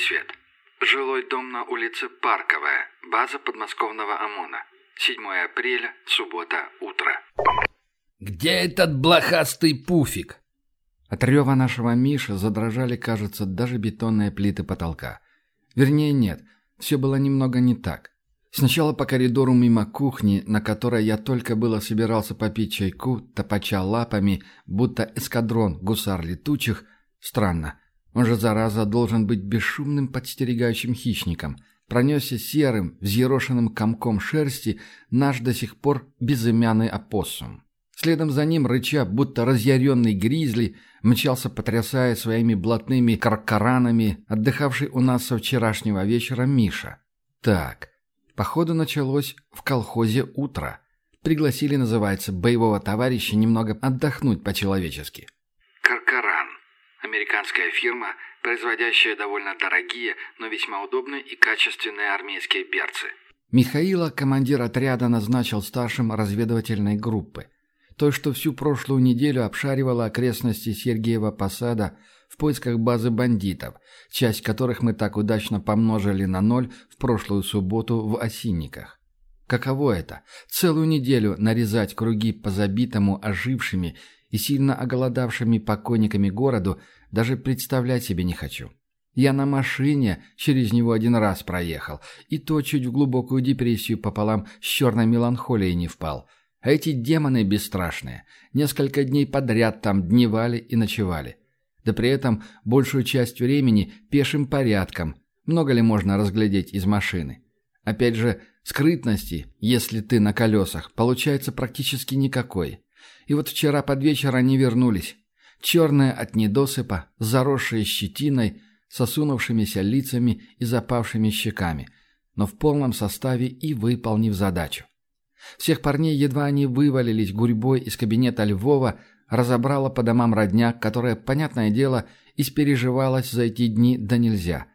Пересвет. Жилой дом на улице Парковая. База подмосковного ОМОНа. 7 апреля, суббота, утро. «Где этот блохастый пуфик?» От рева нашего Миши задрожали, кажется, даже бетонные плиты потолка. Вернее, нет, все было немного не так. Сначала по коридору мимо кухни, на которой я только было собирался попить чайку, топача лапами, будто эскадрон гусар летучих. Странно, он же, зараза, должен быть бесшумным подстерегающим хищником. Пронесся серым, взъерошенным комком шерсти наш до сих пор безымянный опоссум. Следом за ним, рыча, будто разъяренный гризли, мчался, потрясая своими блатными каркаранами, отдыхавший у нас со вчерашнего вечера Миша. Так, походу началось в колхозе утро. Пригласили, называется, боевого товарища немного отдохнуть по-человечески. Американская фирма, производящая довольно дорогие, но весьма удобные и качественные армейские берцы. Михаила командир отряда назначил старшим разведывательной группы – той, что всю прошлую неделю обшаривала окрестности Сергиева Посада в поисках базы бандитов, часть которых мы так удачно помножили на ноль в прошлую субботу в Осинниках. Каково это? Целую неделю нарезать круги по забитому ожившими и сильно оголодавшими покойниками городу даже представлять себе не хочу. Я на машине через него один раз проехал, и то чуть в глубокую депрессию пополам с черной меланхолией не впал – а эти демоны бесстрашные несколько дней подряд там дневали и ночевали. Да при этом большую часть времени пешим порядком. Много ли можно разглядеть из машины? Опять же, скрытности, если ты на колесах, получается практически никакой. И вот вчера под вечер они вернулись. Черные от недосыпа, заросшие щетиной, сосунувшимися лицами и запавшими щеками, но в полном составе и выполнив задачу. Всех парней, едва они вывалились гурьбой из кабинета Львова, разобрала по домам родня, которая, понятное дело, испереживалась за эти дни да нельзя.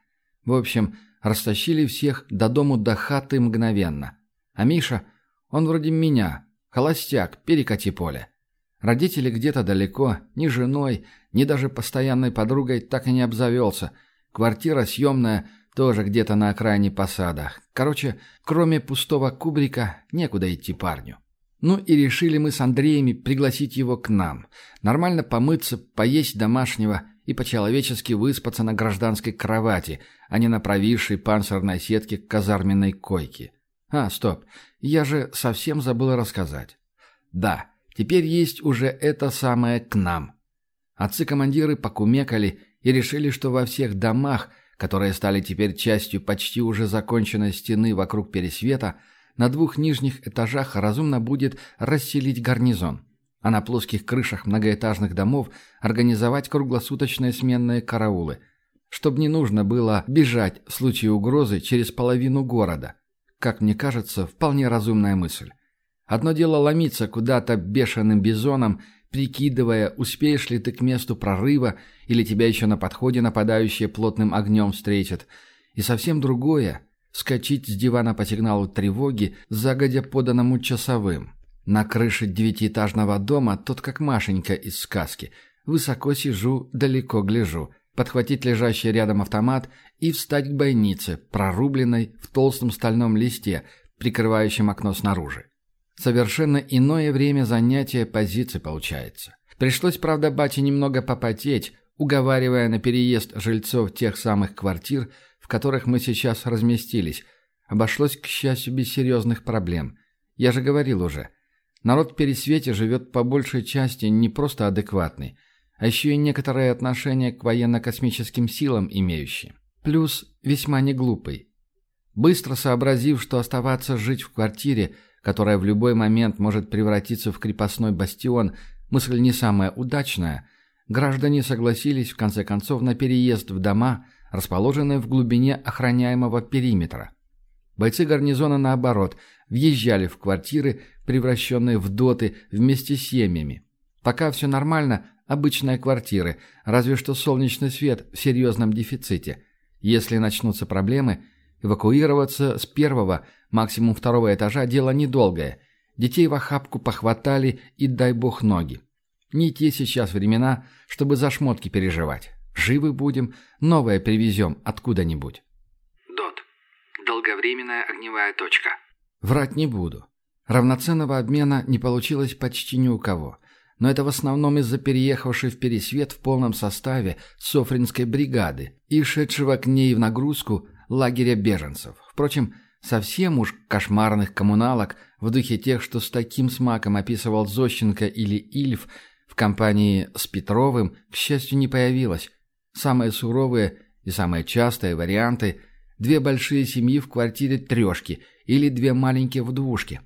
В общем, растащили всех до дому до хаты мгновенно. А Миша, он вроде меня, холостяк, перекати поле. Родители где-то далеко, ни женой, ни даже постоянной подругой так и не обзавелся. Квартира съемная – тоже где-то на окраине посада. Короче, кроме пустого кубрика, некуда идти парню. Ну и решили мы с Андреями пригласить его к нам. Нормально помыться, поесть домашнего и по-человечески выспаться на гражданской кровати, а не на провисшей панцирной сетке казарменной койки. А, стоп, я же совсем забыл рассказать. Да, теперь есть уже это самое «к нам». Отцы-командиры покумекали и решили, что во всех домах – которые стали теперь частью почти уже законченной стены вокруг пересвета, на двух нижних этажах разумно будет расселить гарнизон, а на плоских крышах многоэтажных домов организовать круглосуточные сменные караулы, чтобы не нужно было бежать в случае угрозы через половину города. Как мне кажется, вполне разумная мысль. Одно дело ломиться куда-то бешеным бизоном прикидывая, успеешь ли ты к месту прорыва, или тебя еще на подходе нападающие плотным огнем встретят. И совсем другое — скачить с дивана по сигналу тревоги, загодя поданному часовым. На крыше девятиэтажного дома тот как Машенька из сказки. Высоко сижу, далеко гляжу. Подхватить лежащий рядом автомат и встать к бойнице, прорубленной в толстом стальном листе, прикрывающем окно снаружи. Совершенно иное время занятия позиции получается. Пришлось, правда, бате немного попотеть, уговаривая на переезд жильцов тех самых квартир, в которых мы сейчас разместились. Обошлось, к счастью, без серьезных проблем. Я же говорил уже. Народ в Пересвете живет по большей части не просто адекватный, а еще и некоторое отношение к военно-космическим силам имеющий. Плюс весьма неглупый. Быстро сообразив, что оставаться жить в квартире – которая в любой момент может превратиться в крепостной бастион, мысль не самая удачная, граждане согласились в конце концов на переезд в дома, расположенные в глубине охраняемого периметра. Бойцы гарнизона, наоборот, въезжали в квартиры, превращенные в доты вместе с семьями. Пока все нормально, обычные квартиры, разве что солнечный свет в серьезном дефиците. Если начнутся проблемы – Эвакуироваться с первого, максимум второго этажа – дело недолгое. Детей в охапку похватали и дай бог ноги. Не те сейчас времена, чтобы за шмотки переживать. Живы будем, новое привезем откуда-нибудь. ДОТ. Долговременная огневая точка. Врать не буду. Равноценного обмена не получилось почти ни у кого. Но это в основном из-за переехавшей в Пересвет в полном составе Софринской бригады и шедшего к ней в нагрузку лагеря беженцев. Впрочем, совсем уж кошмарных коммуналок в духе тех, что с таким смаком описывал Зощенко или Ильф, в компании с Петровым, к счастью, не появилось. Самые суровые и самые частые варианты – две большие семьи в квартире трешки или две маленькие в двушке.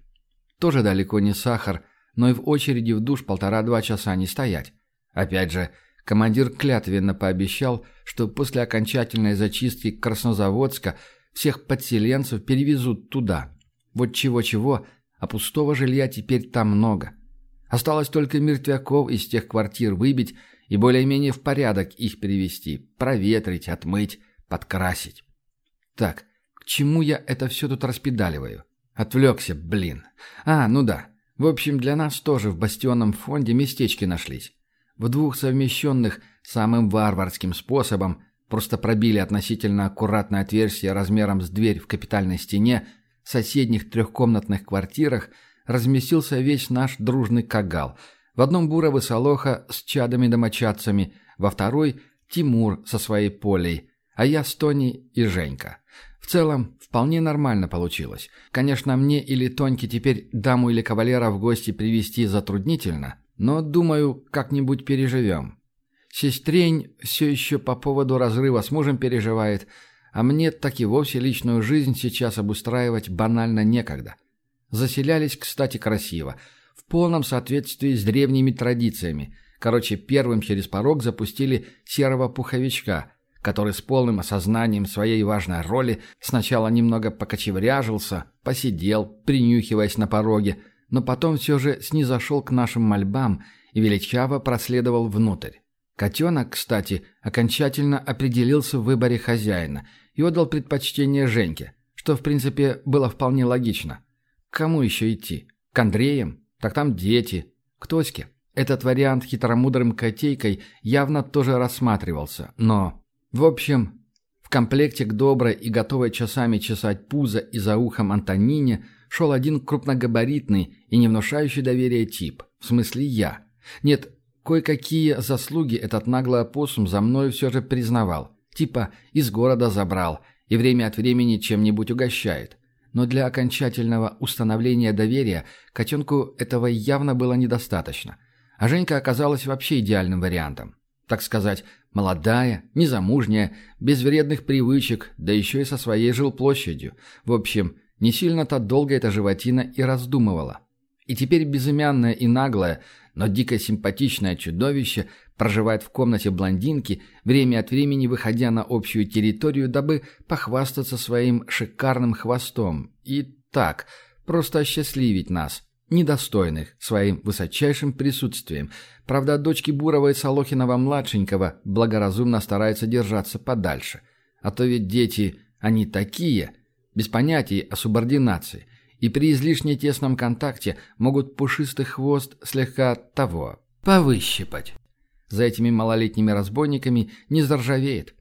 Тоже далеко не сахар, но и в очереди в душ полтора-два часа не стоять. Опять же, командир клятвенно пообещал, что после окончательной зачистки Краснозаводска всех подселенцев перевезут туда. Вот чего-чего, а пустого жилья теперь там много. Осталось только мертвяков из тех квартир выбить и более-менее в порядок их перевести, проветрить, отмыть, подкрасить. Так, к чему я это все тут распедаливаю? Отвлекся, блин. А, ну да. В общем, для нас тоже в бастионном фонде местечки нашлись. В двух совмещенных самым варварским способом просто пробили относительно аккуратное отверстие размером с дверь в капитальной стене соседних трехкомнатных квартирах разместился весь наш дружный кагал. В одном Бурова Солоха с чадами-домочадцами, во второй – Тимур со своей полей, а я с Тони и Женька. В целом, вполне нормально получилось. Конечно, мне или Тоньке теперь даму или кавалера в гости привести затруднительно, но, думаю, как-нибудь переживем. Сестрень все еще по поводу разрыва с мужем переживает, а мне так и вовсе личную жизнь сейчас обустраивать банально некогда. Заселялись, кстати, красиво, в полном соответствии с древними традициями. Короче, первым через порог запустили серого пуховичка – который с полным осознанием своей важной роли сначала немного покочевряжился, посидел, принюхиваясь на пороге, но потом все же снизошел к нашим мольбам и величаво проследовал внутрь. Котенок, кстати, окончательно определился в выборе хозяина и отдал предпочтение Женьке, что, в принципе, было вполне логично. К кому еще идти? К Андреям? Так там дети. К Тоське. Этот вариант хитромудрым котейкой явно тоже рассматривался, но в общем, в комплекте к доброй и готовой часами чесать пузо и за ухом Антонине шел один крупногабаритный и не внушающий доверия тип, в смысле я. Нет, кое-какие заслуги этот наглый опоссум за мной все же признавал. Типа из города забрал и время от времени чем-нибудь угощает. Но для окончательного установления доверия котенку этого явно было недостаточно. А Женька оказалась вообще идеальным вариантом. Так сказать, Молодая, незамужняя, без вредных привычек, да еще и со своей жилплощадью. В общем, не сильно-то долго эта животина и раздумывала. И теперь безымянное и наглое, но дико симпатичное чудовище проживает в комнате блондинки, время от времени выходя на общую территорию, дабы похвастаться своим шикарным хвостом. И так, просто осчастливить нас – недостойных своим высочайшим присутствием. Правда, дочки Бурова и Солохинова-младшенького благоразумно стараются держаться подальше. А то ведь дети, они такие, без понятий о субординации, и при излишне тесном контакте могут пушистый хвост слегка того, повыщипать. За этими малолетними разбойниками не заржавеет.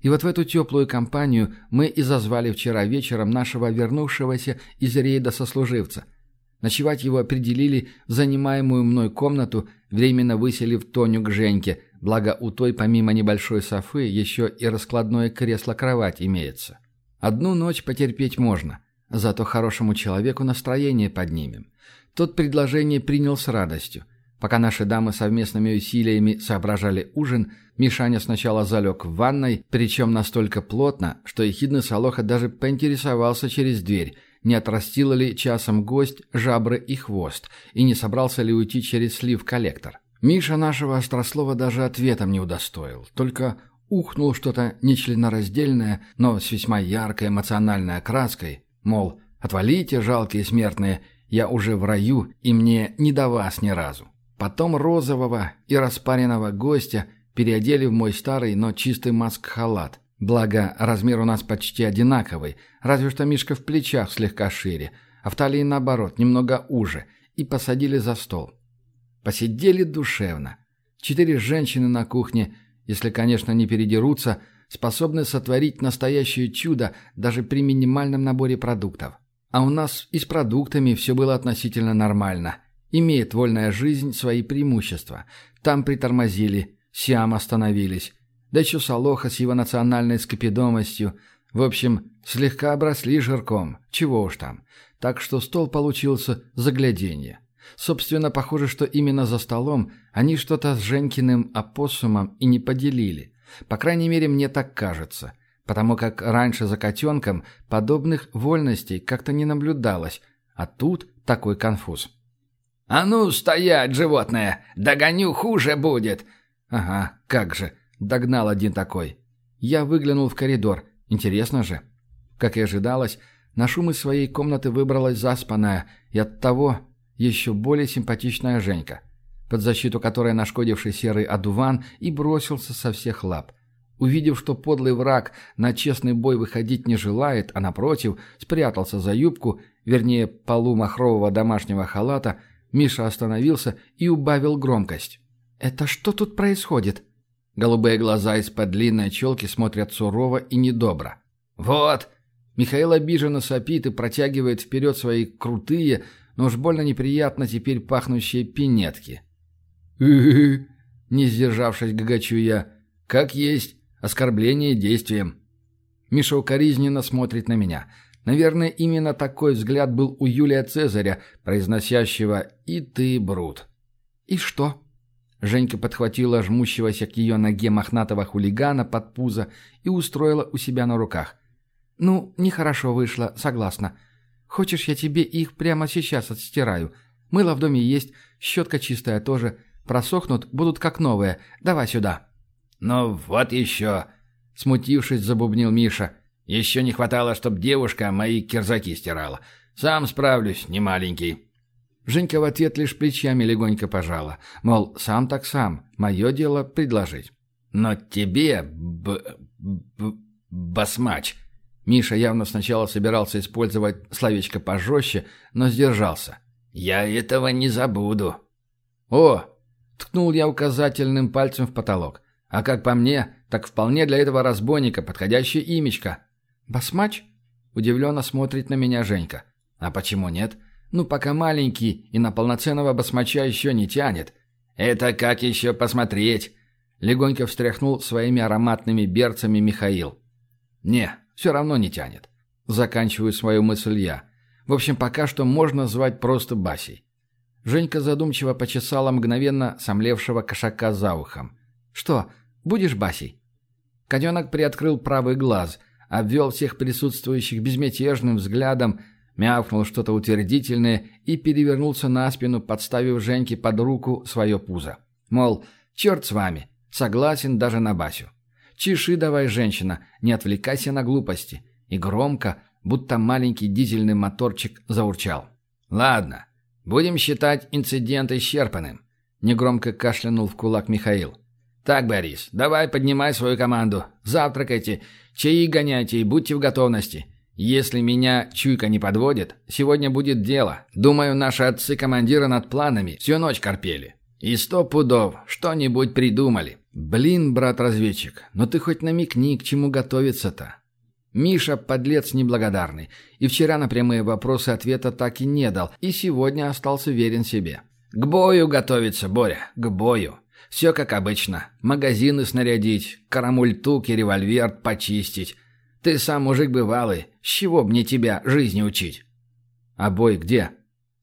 И вот в эту теплую компанию мы и зазвали вчера вечером нашего вернувшегося из рейда сослуживца – Ночевать его определили в занимаемую мной комнату, временно выселив Тоню к Женьке, благо у той помимо небольшой софы еще и раскладное кресло-кровать имеется. Одну ночь потерпеть можно, зато хорошему человеку настроение поднимем. Тот предложение принял с радостью. Пока наши дамы совместными усилиями соображали ужин, Мишаня сначала залег в ванной, причем настолько плотно, что ехидный Солоха даже поинтересовался через дверь – не отрастила ли часом гость жабры и хвост, и не собрался ли уйти через слив-коллектор. Миша нашего острослова даже ответом не удостоил, только ухнул что-то нечленораздельное, но с весьма яркой эмоциональной окраской, мол, «Отвалите, жалкие смертные, я уже в раю, и мне не до вас ни разу». Потом розового и распаренного гостя переодели в мой старый, но чистый маск-халат, Благо, размер у нас почти одинаковый, разве что Мишка в плечах слегка шире, а в талии, наоборот, немного уже, и посадили за стол. Посидели душевно. Четыре женщины на кухне если, конечно, не передерутся, способны сотворить настоящее чудо даже при минимальном наборе продуктов. А у нас и с продуктами все было относительно нормально. Имеет вольная жизнь свои преимущества. Там притормозили, Сиам остановились. Да еще Солоха с его национальной скопидомостью. В общем, слегка обросли жирком. Чего уж там. Так что стол получился загляденье. Собственно, похоже, что именно за столом они что-то с Женькиным опоссумом и не поделили. По крайней мере, мне так кажется. Потому как раньше за котенком подобных вольностей как-то не наблюдалось. А тут такой конфуз. «А ну, стоять, животное! Догоню, хуже будет!» «Ага, как же!» Догнал один такой. Я выглянул в коридор. Интересно же. Как и ожидалось, на шум из своей комнаты выбралась заспанная и оттого еще более симпатичная Женька, под защиту которой нашкодивший серый одуван и бросился со всех лап. Увидев, что подлый враг на честный бой выходить не желает, а напротив, спрятался за юбку, вернее, полу махрового домашнего халата, Миша остановился и убавил громкость. «Это что тут происходит?» Голубые глаза из-под длинной челки смотрят сурово и недобро. «Вот!» Михаил обиженно сопит и протягивает вперед свои крутые, но уж больно неприятно теперь пахнущие пинетки. Не сдержавшись, гагачу я. «Как есть. Оскорбление действием». Миша укоризненно смотрит на меня. Наверное, именно такой взгляд был у Юлия Цезаря, произносящего «И ты, Брут». «И что?» Женька подхватила жмущегося к ее ноге мохнатого хулигана под пузо и устроила у себя на руках. «Ну, нехорошо вышло, согласна. Хочешь, я тебе их прямо сейчас отстираю? Мыло в доме есть, щетка чистая тоже. Просохнут, будут как новые. Давай сюда». «Ну вот еще!» — смутившись, забубнил Миша. «Еще не хватало, чтоб девушка мои кирзаки стирала. Сам справлюсь, не маленький». Женька в ответ лишь плечами легонько пожала. Мол, сам так сам, мое дело предложить. «Но тебе, б... б... басмач...» Миша явно сначала собирался использовать словечко пожестче, но сдержался. «Я этого не забуду». «О!» — ткнул я указательным пальцем в потолок. «А как по мне, так вполне для этого разбойника подходящее имечко». «Басмач?» — удивленно смотрит на меня Женька. «А почему нет?» Ну, пока маленький и на полноценного басмача еще не тянет. Это как еще посмотреть? Легонько встряхнул своими ароматными берцами Михаил. Не, все равно не тянет. Заканчиваю свою мысль я. В общем, пока что можно звать просто Басей. Женька задумчиво почесала мгновенно сомлевшего кошака за ухом. «Что, будешь Басей?» Котенок приоткрыл правый глаз, обвел всех присутствующих безмятежным взглядом Мявкнул что-то утвердительное и перевернулся на спину, подставив Женьке под руку свое пузо. Мол, черт с вами, согласен даже на Басю. Чеши давай, женщина, не отвлекайся на глупости. И громко, будто маленький дизельный моторчик, заурчал. Ладно, будем считать инцидент исчерпанным. Негромко кашлянул в кулак Михаил. «Так, Борис, давай поднимай свою команду. Завтракайте, чаи гоняйте и будьте в готовности. Если меня чуйка не подводит, сегодня будет дело. Думаю, наши отцы-командиры над планами всю ночь корпели. И сто пудов что-нибудь придумали. Блин, брат-разведчик, но ты хоть намекни, к чему готовиться-то. Миша – подлец неблагодарный. И вчера на прямые вопросы ответа так и не дал, и сегодня остался верен себе. К бою готовиться, Боря, к бою. Все как обычно. Магазины снарядить, карамультук и револьвер почистить, ты сам мужик бывалый, с чего мне тебя жизни учить? А бой где?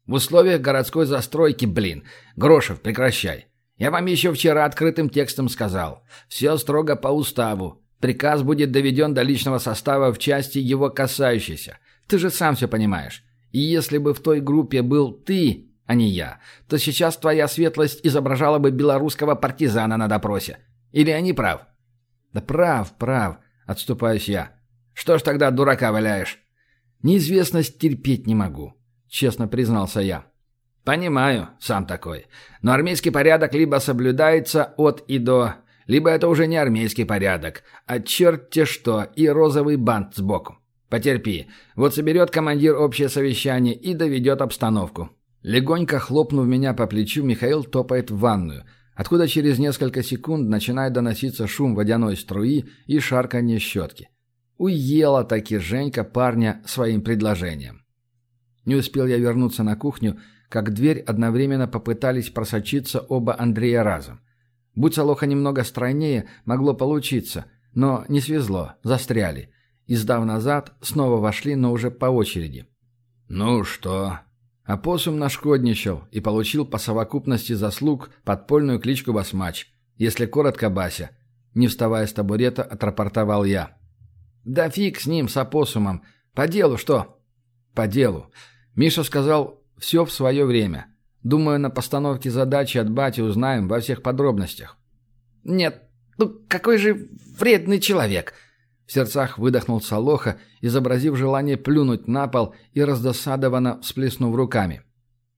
В условиях городской застройки, блин. Грошев, прекращай. Я вам еще вчера открытым текстом сказал. Все строго по уставу. Приказ будет доведен до личного состава в части его касающейся. Ты же сам все понимаешь. И если бы в той группе был ты, а не я, то сейчас твоя светлость изображала бы белорусского партизана на допросе. Или не прав? Да прав, прав, отступаюсь я. Что ж тогда дурака валяешь? Неизвестность терпеть не могу, честно признался я. Понимаю, сам такой. Но армейский порядок либо соблюдается от и до, либо это уже не армейский порядок, а черт-те что и розовый бант сбоку. Потерпи. Вот соберет командир общее совещание и доведет обстановку. Легонько хлопнув меня по плечу, Михаил топает в ванную, откуда через несколько секунд начинает доноситься шум водяной струи и шарканье щетки. Уела таки Женька парня своим предложением. Не успел я вернуться на кухню, как дверь одновременно попытались просочиться оба Андрея разом. Будь Солоха немного стройнее, могло получиться, но не свезло, застряли. Сдав назад, снова вошли, но уже по очереди. «Ну что?» Апоссум нашкодничал и получил по совокупности заслуг подпольную кличку Басмач. Если коротко, Бася. Не вставая с табурета, отрапортовал я. «Да фиг с ним, с опоссумом. По делу что?» «По делу. Миша сказал, все в свое время. Думаю, на постановке задачи от бати узнаем во всех подробностях». «Нет, ну какой же вредный человек!» В сердцах выдохнул Солоха, изобразив желание плюнуть на пол и раздосадованно всплеснув руками.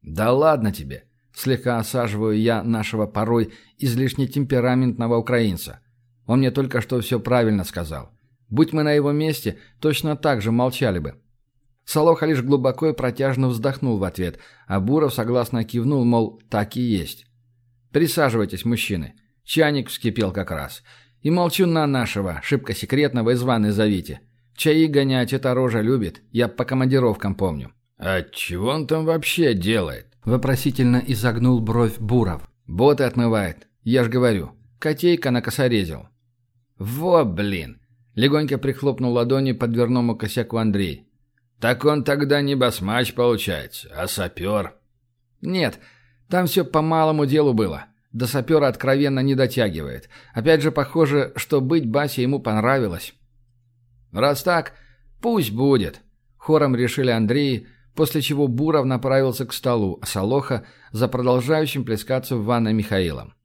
«Да ладно тебе!» Слегка осаживаю я нашего порой излишне темпераментного украинца. Он мне только что все правильно сказал. Будь мы на его месте, точно так же молчали бы. Солоха лишь глубоко и протяжно вздохнул в ответ, а Буров согласно кивнул, мол, так и есть. «Присаживайтесь, мужчины. Чайник вскипел как раз. И молчу на нашего, шибко секретного из ванны зовите. Чаи гонять эта рожа любит, я по командировкам помню». «А чего он там вообще делает?» Вопросительно изогнул бровь Буров. «Боты отмывает. Я ж говорю. Котейка накосорезил». «Во, блин!» Легонько прихлопнул ладони по дверному косяку Андрей. «Так он тогда не басмач получается, а сапер». «Нет, там все по малому делу было. До сапера откровенно не дотягивает. Опять же, похоже, что быть Басе ему понравилось». «Раз так, пусть будет», — хором решили Андрей, после чего Буров направился к столу, а Солоха за продолжающим плескаться в ванной Михаилом.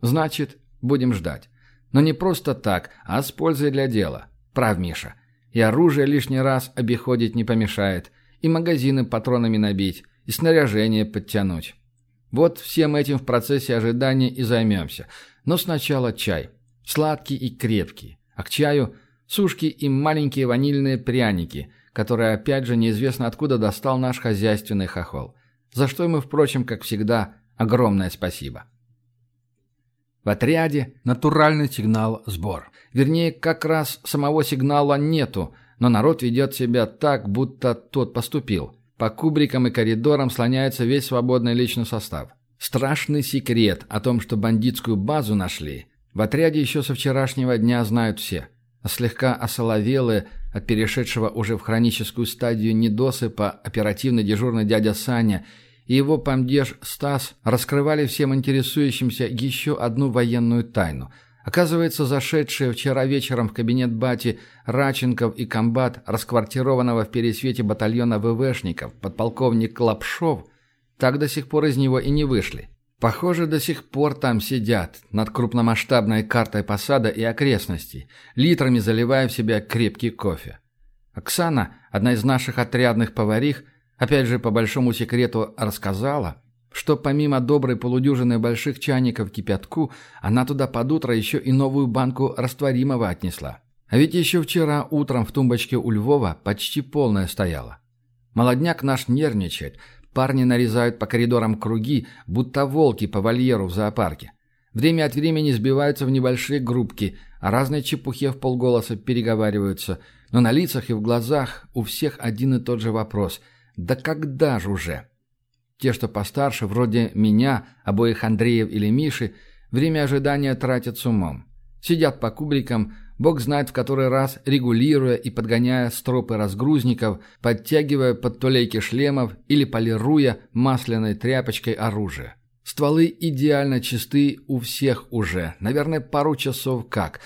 «Значит, будем ждать. Но не просто так, а с пользой для дела. Прав, Миша. И оружие лишний раз обиходить не помешает, и магазины патронами набить, и снаряжение подтянуть. Вот всем этим в процессе ожидания и займемся. Но сначала чай. Сладкий и крепкий. А к чаю сушки и маленькие ванильные пряники, которые опять же неизвестно откуда достал наш хозяйственный хохол. За что ему, впрочем, как всегда, огромное спасибо. В отряде натуральный сигнал «сбор». Вернее, как раз самого сигнала нету, но народ ведет себя так, будто тот поступил. По кубрикам и коридорам слоняется весь свободный личный состав. Страшный секрет о том, что бандитскую базу нашли, в отряде еще со вчерашнего дня знают все. А слегка осоловелые от перешедшего уже в хроническую стадию недосыпа оперативный дежурный дядя Саня – и его помдеж Стас раскрывали всем интересующимся еще одну военную тайну. Оказывается, зашедшие вчера вечером в кабинет Бати Раченков и комбат расквартированного в пересвете батальона ВВшников подполковник Лапшов так до сих пор из него и не вышли. Похоже, до сих пор там сидят, над крупномасштабной картой посада и окрестностей, литрами заливая в себя крепкий кофе. Оксана, одна из наших отрядных поварих, Опять же, по большому секрету рассказала, что помимо доброй полудюжины больших чайников кипятку, она туда под утро еще и новую банку растворимого отнесла. А ведь еще вчера утром в тумбочке у Львова почти полная стояла. Молодняк наш нервничает, парни нарезают по коридорам круги, будто волки по вольеру в зоопарке. Время от времени сбиваются в небольшие группки, а разные чепухе в полголоса переговариваются, но на лицах и в глазах у всех один и тот же вопрос – да когда же уже? Те, что постарше, вроде меня, обоих Андреев или Миши, время ожидания тратят с умом. Сидят по кубрикам, бог знает в который раз, регулируя и подгоняя стропы разгрузников, подтягивая подтулейки шлемов или полируя масляной тряпочкой оружие. Стволы идеально чисты у всех уже, наверное, пару часов как.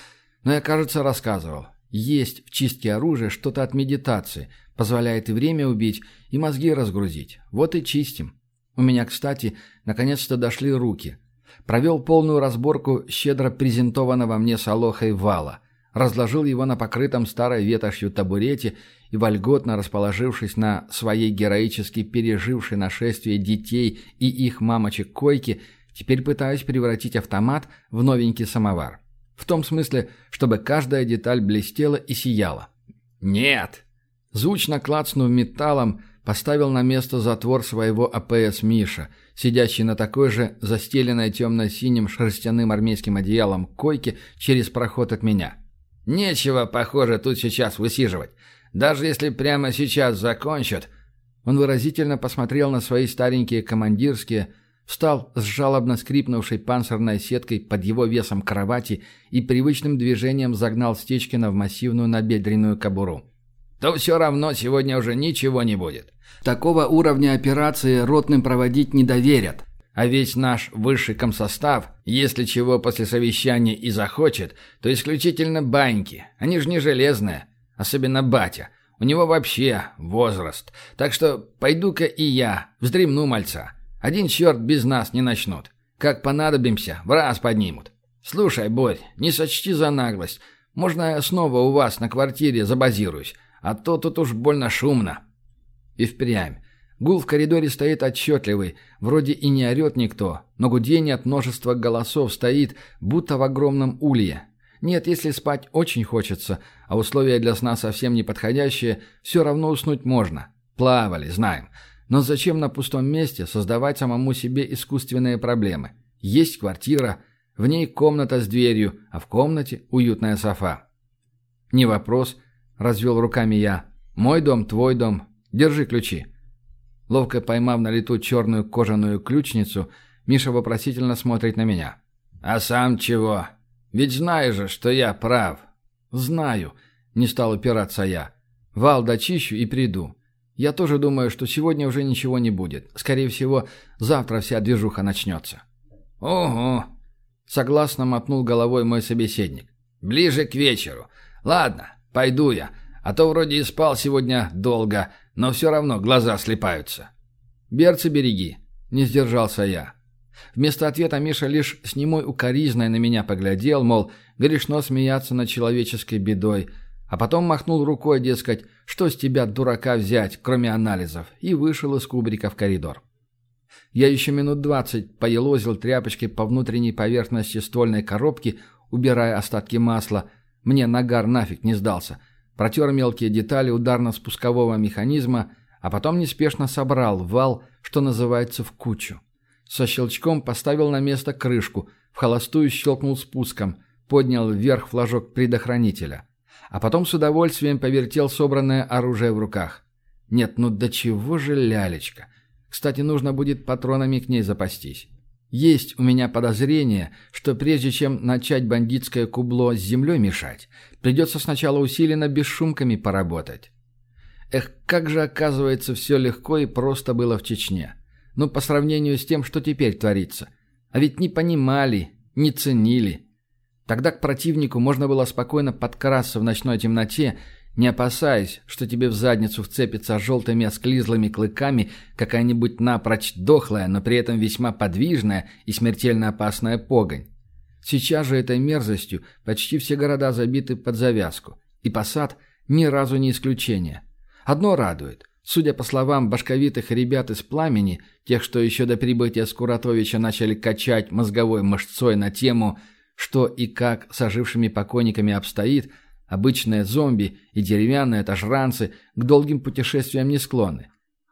Но я, кажется, рассказывал. Есть в чистке оружия что-то от медитации – Позволяет и время убить, и мозги разгрузить. Вот и чистим. У меня, кстати, наконец-то дошли руки. Провел полную разборку щедро презентованного мне Солохой вала. Разложил его на покрытом старой ветошью табурете и, вольготно расположившись на своей героически пережившей нашествие детей и их мамочек койке, теперь пытаюсь превратить автомат в новенький самовар. В том смысле, чтобы каждая деталь блестела и сияла. «Нет!» Звучно клацнув металлом, поставил на место затвор своего АПС Миша, сидящий на такой же застеленной темно-синим шерстяным армейским одеялом койке через проход от меня. «Нечего, похоже, тут сейчас высиживать. Даже если прямо сейчас закончат...» Он выразительно посмотрел на свои старенькие командирские, встал с жалобно скрипнувшей панцирной сеткой под его весом кровати и привычным движением загнал Стечкина в массивную набедренную кобуру. «То все равно сегодня уже ничего не будет. Такого уровня операции ротным проводить не доверят. А весь наш высший комсостав, если чего после совещания и захочет, то исключительно баньки. Они же не железные. Особенно батя. У него вообще возраст. Так что пойду-ка и я, вздремну мальца. Один черт без нас не начнут. Как понадобимся, в раз поднимут. Слушай, Борь, не сочти за наглость. Можно я снова у вас на квартире забазируюсь, а то тут уж больно шумно. И впрямь. Гул в коридоре стоит отчетливый, вроде и не орет никто, но гудение от множества голосов стоит, будто в огромном улье. Нет, если спать очень хочется, а условия для сна совсем неподходящие, все равно уснуть можно. Плавали, знаем. Но зачем на пустом месте создавать самому себе искусственные проблемы? Есть квартира, в ней комната с дверью, а в комнате уютная софа. «Не вопрос», — развел руками я. «Мой дом, твой дом. Держи ключи». Ловко поймав на лету черную кожаную ключницу, Миша вопросительно смотрит на меня. «А сам чего? Ведь знаешь же, что я прав». «Знаю», — не стал упираться я. «Вал дочищу и приду. Я тоже думаю, что сегодня уже ничего не будет. Скорее всего, завтра вся движуха начнется». «Ого!» — согласно мотнул головой мой собеседник. «Ближе к вечеру. Ладно, пойду я, а то вроде и спал сегодня долго, но все равно глаза слепаются. «Берцы береги», — не сдержался я. Вместо ответа Миша лишь с немой укоризной на меня поглядел, мол, грешно смеяться над человеческой бедой, а потом махнул рукой, дескать, что с тебя, дурака, взять, кроме анализов, и вышел из кубрика в коридор. Я еще минут двадцать поелозил тряпочкой по внутренней поверхности ствольной коробки, убирая остатки масла. Мне нагар нафиг не сдался — протер мелкие детали ударно-спускового механизма, а потом неспешно собрал вал, что называется, в кучу. Со щелчком поставил на место крышку, в холостую щелкнул спуском, поднял вверх флажок предохранителя. А потом с удовольствием повертел собранное оружие в руках. Нет, ну до чего же лялечка. Кстати, нужно будет патронами к ней запастись. Есть у меня подозрение, что прежде чем начать бандитское кубло с землей мешать, придется сначала усиленно бесшумками поработать. Эх, как же оказывается все легко и просто было в Чечне. Ну, по сравнению с тем, что теперь творится. А ведь не понимали, не ценили. Тогда к противнику можно было спокойно подкрасться в ночной темноте не опасаясь, что тебе в задницу вцепится желтыми осклизлыми клыками какая-нибудь напрочь дохлая, но при этом весьма подвижная и смертельно опасная погонь. Сейчас же этой мерзостью почти все города забиты под завязку, и посад ни разу не исключение. Одно радует. Судя по словам башковитых ребят из пламени, тех, что еще до прибытия Скуратовича начали качать мозговой мышцой на тему «что и как с ожившими покойниками обстоит», Обычные зомби и деревянные тажранцы к долгим путешествиям не склонны.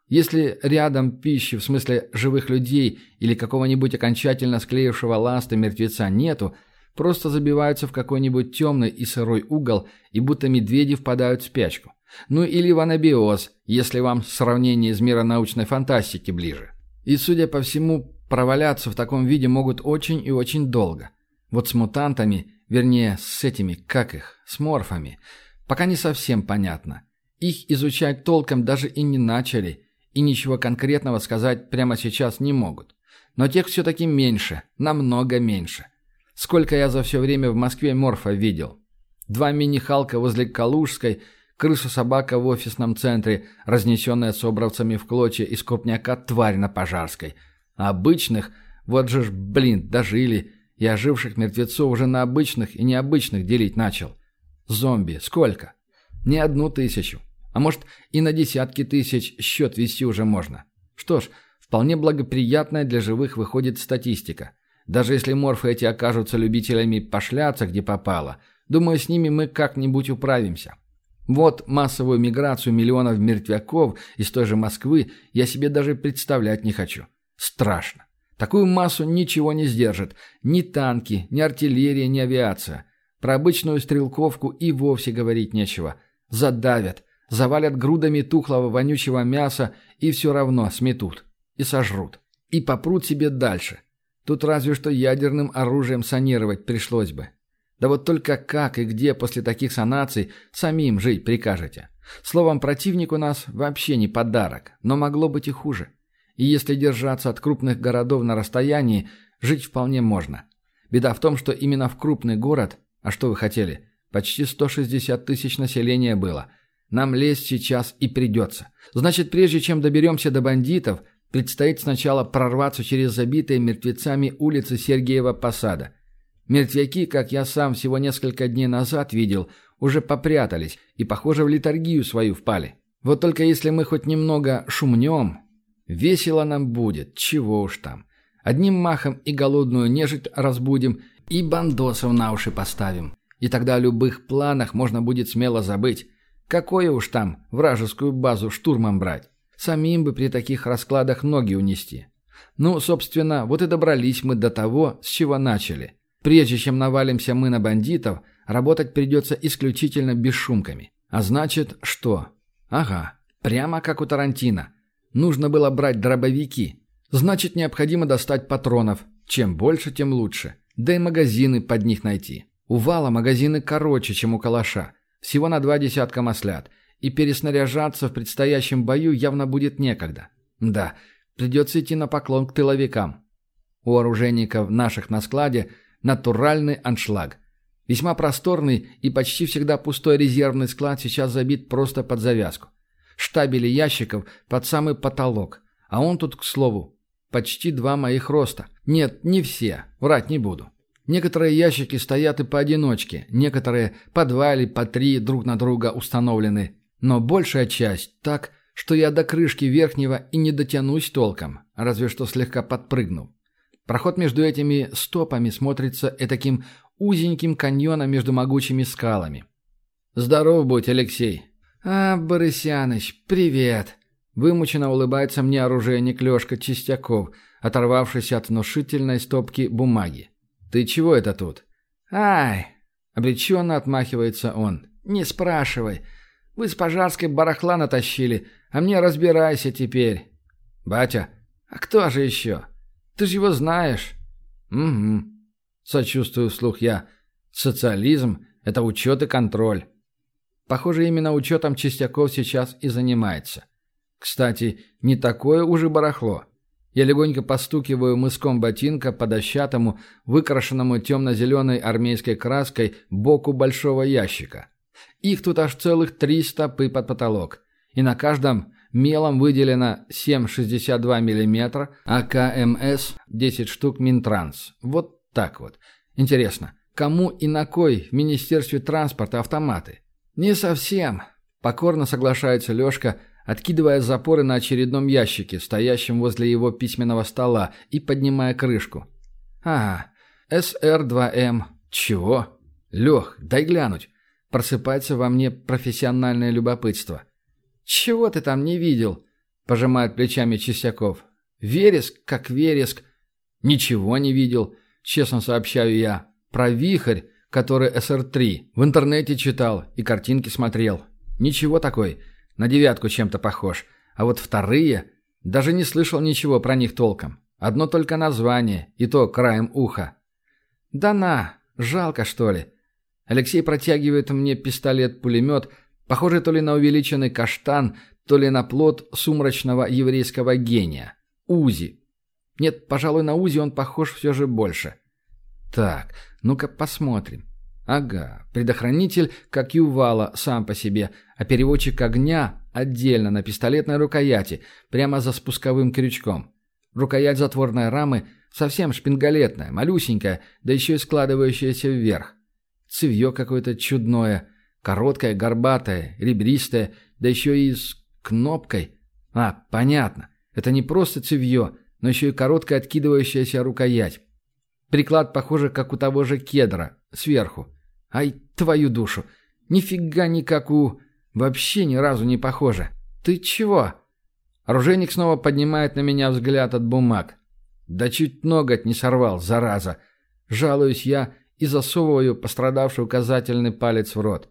Если рядом пищи, в смысле живых людей или какого-нибудь окончательно склеившего ласта мертвеца нету, просто забиваются в какой-нибудь темный и сырой угол и будто медведи впадают в спячку. Ну или в анабиоз, если вам сравнение из мира научной фантастики ближе. И, судя по всему, проваляться в таком виде могут очень и очень долго. Вот с мутантами Вернее, с этими, как их, с морфами. Пока не совсем понятно. Их изучать толком даже и не начали, и ничего конкретного сказать прямо сейчас не могут. Но тех все-таки меньше, намного меньше. Сколько я за все время в Москве морфа видел. Два мини-халка возле Калужской, крыса-собака в офисном центре, разнесенная собравцами в клочья из крупняка тварь на Пожарской. А обычных, вот же ж, блин, дожили, и оживших мертвецов уже на обычных и необычных делить начал. Зомби. Сколько? Не одну тысячу. А может, и на десятки тысяч счет вести уже можно. Что ж, вполне благоприятная для живых выходит статистика. Даже если морфы эти окажутся любителями пошляться, где попало, думаю, с ними мы как-нибудь управимся. Вот массовую миграцию миллионов мертвяков из той же Москвы я себе даже представлять не хочу. Страшно. Такую массу ничего не сдержит. Ни танки, ни артиллерия, ни авиация. Про обычную стрелковку и вовсе говорить нечего. Задавят, завалят грудами тухлого вонючего мяса и все равно сметут. И сожрут. И попрут себе дальше. Тут разве что ядерным оружием санировать пришлось бы. Да вот только как и где после таких санаций самим жить прикажете? Словом, противник у нас вообще не подарок, но могло быть и хуже. И если держаться от крупных городов на расстоянии, жить вполне можно. Беда в том, что именно в крупный город, а что вы хотели, почти 160 тысяч населения было, нам лезть сейчас и придется. Значит, прежде чем доберемся до бандитов, предстоит сначала прорваться через забитые мертвецами улицы Сергиева Посада – Мертвяки, как я сам всего несколько дней назад видел, уже попрятались и, похоже, в литургию свою впали. Вот только если мы хоть немного шумнем, весело нам будет, чего уж там. Одним махом и голодную нежить разбудим, и бандосов на уши поставим. И тогда о любых планах можно будет смело забыть. Какое уж там вражескую базу штурмом брать. Самим бы при таких раскладах ноги унести. Ну, собственно, вот и добрались мы до того, с чего начали. Прежде чем навалимся мы на бандитов, работать придется исключительно бесшумками. А значит, что? Ага, прямо как у Тарантино. Нужно было брать дробовики. Значит, необходимо достать патронов. Чем больше, тем лучше. Да и магазины под них найти. У вала магазины короче, чем у калаша. Всего на два десятка маслят. И переснаряжаться в предстоящем бою явно будет некогда. Да, придется идти на поклон к тыловикам. У оружейников наших на складе – Натуральный аншлаг. Весьма просторный и почти всегда пустой резервный склад сейчас забит просто под завязку. Штабели ящиков под самый потолок. А он тут, к слову, почти два моих роста. Нет, не все, врать не буду. Некоторые ящики стоят и поодиночке, некоторые по два или по три друг на друга установлены. Но большая часть так, что я до крышки верхнего и не дотянусь толком, разве что слегка подпрыгнув. Проход между этими стопами смотрится таким узеньким каньоном между могучими скалами. «Здоров будь, Алексей!» «А, Борисяныч, привет!» Вымученно улыбается мне оружейник Лёшка Чистяков, оторвавшись от внушительной стопки бумаги. «Ты чего это тут?» «Ай!» — обреченно отмахивается он. «Не спрашивай. Вы с пожарской барахла натащили, а мне разбирайся теперь». «Батя, а кто же еще?» Ты же его знаешь». «Угу», — сочувствую вслух я. «Социализм — это учет и контроль». Похоже, именно учетом Чистяков сейчас и занимается. Кстати, не такое уже барахло. Я легонько постукиваю мыском ботинка по дощатому, выкрашенному темно-зеленой армейской краской боку большого ящика. Их тут аж целых три стопы под потолок. И на каждом Мелом выделено 7,62 мм, а КМС 10 штук Минтранс. Вот так вот. Интересно, кому и на кой в Министерстве транспорта автоматы? Не совсем. Покорно соглашается Лёшка, откидывая запоры на очередном ящике, стоящем возле его письменного стола, и поднимая крышку. Ага, СР-2М. Чего? Лёх, дай глянуть. Просыпается во мне профессиональное любопытство. «Чего ты там не видел?» – пожимает плечами Чистяков. «Вереск, как вереск». «Ничего не видел», – честно сообщаю я. «Про вихрь, который СР-3. В интернете читал и картинки смотрел. Ничего такой. На девятку чем-то похож. А вот вторые... Даже не слышал ничего про них толком. Одно только название, и то краем уха. «Да на, жалко, что ли?» Алексей протягивает мне пистолет-пулемет – Похоже то ли на увеличенный каштан, то ли на плод сумрачного еврейского гения. Узи. Нет, пожалуй, на Узи он похож все же больше. Так, ну-ка посмотрим. Ага, предохранитель, как Ювала, сам по себе, а переводчик огня отдельно на пистолетной рукояти, прямо за спусковым крючком. Рукоять затворной рамы совсем шпингалетная, малюсенькая, да еще и складывающаяся вверх. Цевье какое-то чудное – Короткая, горбатая, ребристая, да еще и с кнопкой. А, понятно. Это не просто цевье, но еще и короткая откидывающаяся рукоять. Приклад похоже, как у того же кедра, сверху. Ай, твою душу. Нифига не как у... Вообще ни разу не похоже. Ты чего?» Оружейник снова поднимает на меня взгляд от бумаг. Да чуть ноготь не сорвал, зараза. Жалуюсь я и засовываю пострадавший указательный палец в рот.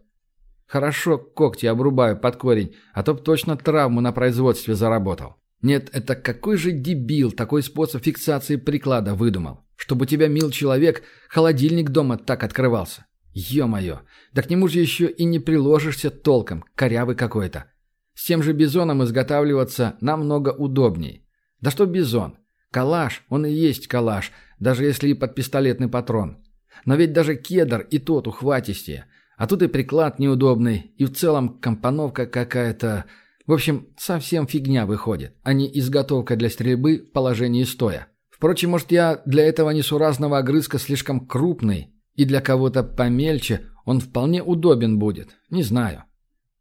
Хорошо когти обрубаю под корень, а то б точно травму на производстве заработал. Нет, это какой же дебил такой способ фиксации приклада выдумал? Чтобы у тебя, мил человек, холодильник дома так открывался. Ё-моё, да к нему же еще и не приложишься толком, корявый какой-то. С тем же бизоном изготавливаться намного удобней. Да что бизон? Калаш, он и есть калаш, даже если и под пистолетный патрон. Но ведь даже кедр и тот ухватистее. А тут и приклад неудобный, и в целом компоновка какая-то... В общем, совсем фигня выходит, а не изготовка для стрельбы в положении стоя. Впрочем, может, я для этого несуразного огрызка слишком крупный, и для кого-то помельче он вполне удобен будет. Не знаю.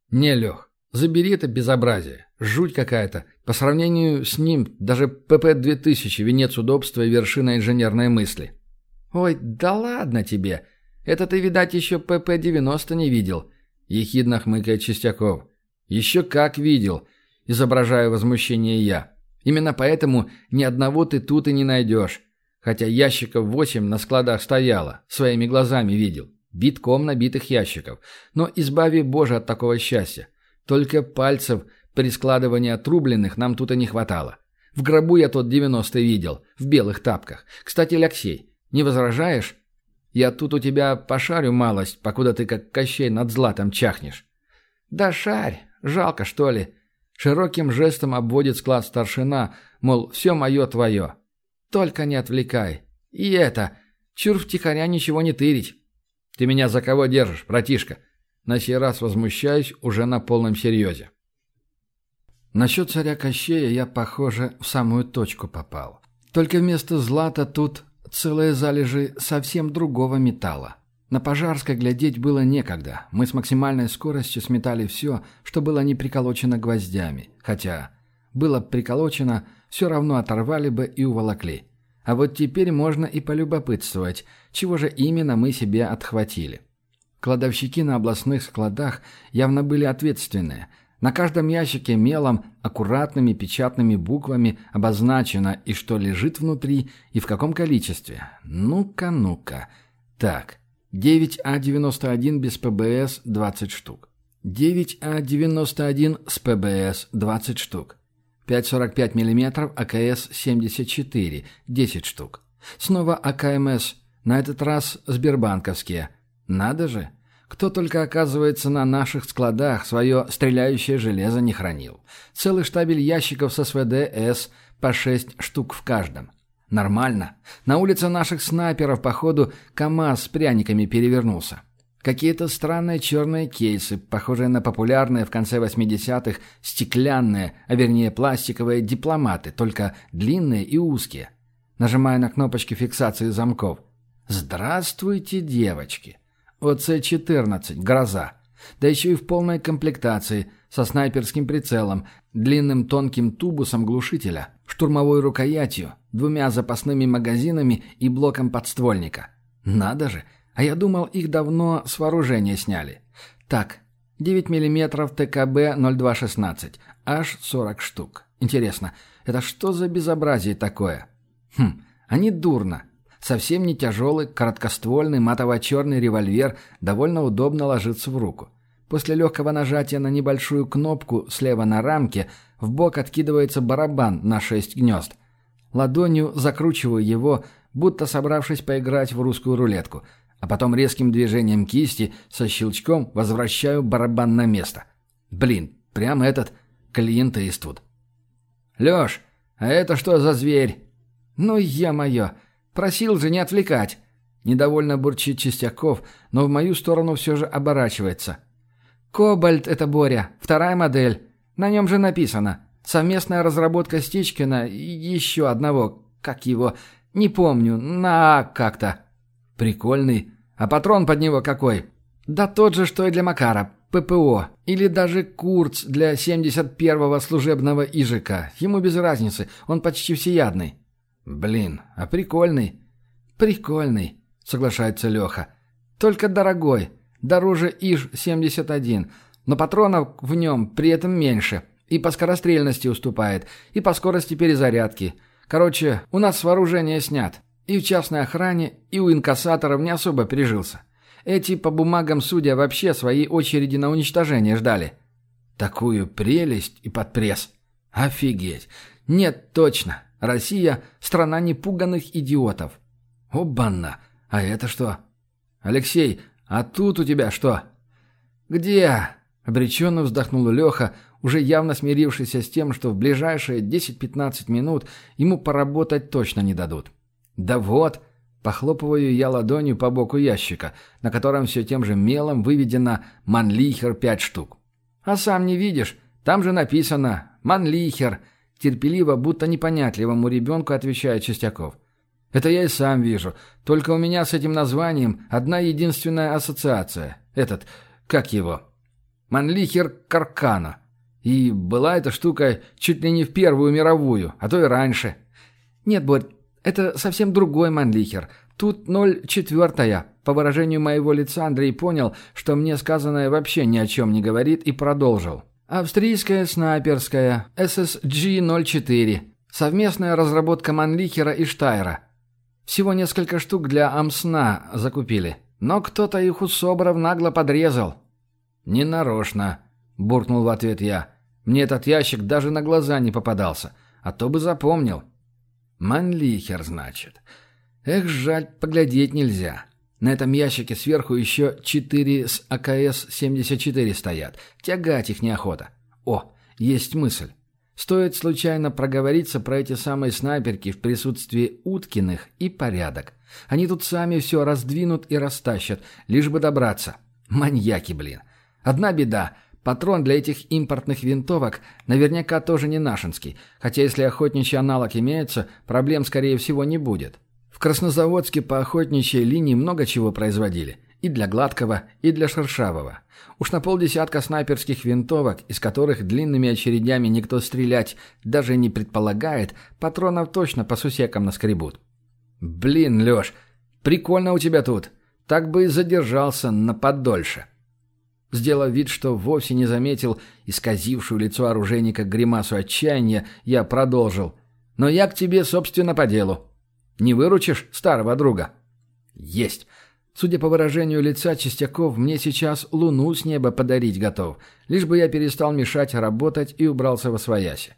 Не, Лех, забери это безобразие. Жуть какая-то. По сравнению с ним даже ПП-2000 – венец удобства и вершина инженерной мысли. «Ой, да ладно тебе. Это ты, видать, еще ПП-90 не видел», – ехидно хмыкает Чистяков. «Еще как видел», – изображаю возмущение я. «Именно поэтому ни одного ты тут и не найдешь. Хотя ящиков восемь на складах стояло, своими глазами видел. Битком набитых ящиков. Но избави Боже от такого счастья. Только пальцев при складывании отрубленных нам тут и не хватало. В гробу я тот девяностый видел, в белых тапках. Кстати, Алексей, не возражаешь? Я тут у тебя пошарю малость, покуда ты как Кощей над златом чахнешь. Да шарь, жалко что ли. Широким жестом обводит склад старшина, мол, все мое твое. Только не отвлекай. И это, чур втихаря ничего не тырить. Ты меня за кого держишь, братишка? На сей раз возмущаюсь уже на полном серьезе. Насчет царя Кощея я, похоже, в самую точку попал. Только вместо злата тут целые залежи совсем другого металла. На Пожарской глядеть было некогда. Мы с максимальной скоростью сметали все, что было не приколочено гвоздями. Хотя было приколочено, все равно оторвали бы и уволокли. А вот теперь можно и полюбопытствовать, чего же именно мы себе отхватили. Кладовщики на областных складах явно были ответственные. На каждом ящике мелом, аккуратными печатными буквами обозначено и что лежит внутри, и в каком количестве. Ну-ка, ну-ка. Так, 9А91 без ПБС 20 штук. 9А91 с ПБС 20 штук. 5,45 мм АКС-74, 10 штук. Снова АКМС, на этот раз сбербанковские. Надо же, кто только, оказывается, на наших складах свое стреляющее железо не хранил. Целый штабель ящиков с СВД-С по 6 штук в каждом. Нормально. На улице наших снайперов, походу, КАМАЗ с пряниками перевернулся. Какие-то странные черные кейсы, похожие на популярные в конце 80-х стеклянные, а вернее пластиковые дипломаты, только длинные и узкие. Нажимаю на кнопочки фиксации замков. «Здравствуйте, девочки!» ОЦ-14, «Гроза». Да еще и в полной комплектации, со снайперским прицелом, длинным тонким тубусом глушителя, штурмовой рукоятью, двумя запасными магазинами и блоком подствольника. Надо же! А я думал, их давно с вооружения сняли. Так, 9 мм ТКБ-0216, аж 40 штук. Интересно, это что за безобразие такое? Хм, они дурно. Совсем не тяжелый, короткоствольный, матово-черный револьвер довольно удобно ложится в руку. После легкого нажатия на небольшую кнопку слева на рамке в бок откидывается барабан на шесть гнезд. Ладонью закручиваю его, будто собравшись поиграть в русскую рулетку – а потом резким движением кисти со щелчком возвращаю барабан на место. Блин, прям этот клиент Иствуд. «Лёш, а это что за зверь?» «Ну, я-моё, просил же не отвлекать!» Недовольно бурчит Чистяков, но в мою сторону все же оборачивается. «Кобальт — это Боря, вторая модель. На нем же написано. Совместная разработка Стичкина и еще одного, как его, не помню, на как-то». «Прикольный. А патрон под него какой?» «Да тот же, что и для Макара. ППО. Или даже Курц для 71-го служебного ИЖК. Ему без разницы. Он почти всеядный». «Блин, а прикольный?» «Прикольный», — соглашается Леха. «Только дорогой. Дороже ИЖ-71. но патронов в нем при этом меньше, и по скорострельности уступает, и по скорости перезарядки. Короче, у нас с вооружения снят. И в частной охране, и у инкассаторов не особо пережился. Эти, по бумагам судя, вообще своей очереди на уничтожение ждали. Такую прелесть и под пресс. Офигеть. Нет, точно. Россия – страна непуганных идиотов. Обанна. А это что? Алексей, а тут у тебя что? Где? Обреченно вздохнул Леха, уже явно смирившийся с тем, что в ближайшие 10-15 минут ему поработать точно не дадут. «Да вот», — похлопываю я ладонью по боку ящика, на котором все тем же мелом выведено «Манлихер» пять штук. «А сам не видишь? Там же написано «Манлихер», терпеливо, будто непонятливому ребенку отвечает Чистяков. «Это я и сам вижу, только у меня с этим названием одна единственная ассоциация. Этот, как его?» «Манлихер Каркана». И была эта штука чуть ли не в Первую мировую, а то и раньше. «Нет, Борь, это совсем другой Манлихер. Тут ноль четвертая. По выражению моего лица Андрей понял, что мне сказанное вообще ни о чем не говорит и продолжил. Австрийская снайперская SSG-04. Совместная разработка Манлихера и Штайра. Всего несколько штук для Амсна закупили. Но кто-то их у Соборов нагло подрезал. «Не нарочно», — буркнул в ответ я. «Мне этот ящик даже на глаза не попадался, а то бы запомнил». Манлихер, значит. Эх, жаль, поглядеть нельзя. На этом ящике сверху еще четыре с АКС-74 стоят. Тягать их неохота. О, есть мысль. Стоит случайно проговориться про эти самые снайперки в присутствии Уткиных и порядок. Они тут сами все раздвинут и растащат, лишь бы добраться. Маньяки, блин. Одна беда. Патрон для этих импортных винтовок наверняка тоже не нашинский, хотя если охотничий аналог имеется, проблем, скорее всего, не будет. В Краснозаводске по охотничьей линии много чего производили. И для гладкого, и для шершавого. Уж на полдесятка снайперских винтовок, из которых длинными очередями никто стрелять даже не предполагает, патронов точно по сусекам наскребут. «Блин, Лёш, прикольно у тебя тут. Так бы и задержался на подольше». Сделав вид, что вовсе не заметил исказившую лицо оружейника гримасу отчаяния, я продолжил. «Но я к тебе, собственно, по делу. Не выручишь старого друга?» «Есть!» Судя по выражению лица Чистяков, мне сейчас луну с неба подарить готов, лишь бы я перестал мешать работать и убрался во свояси.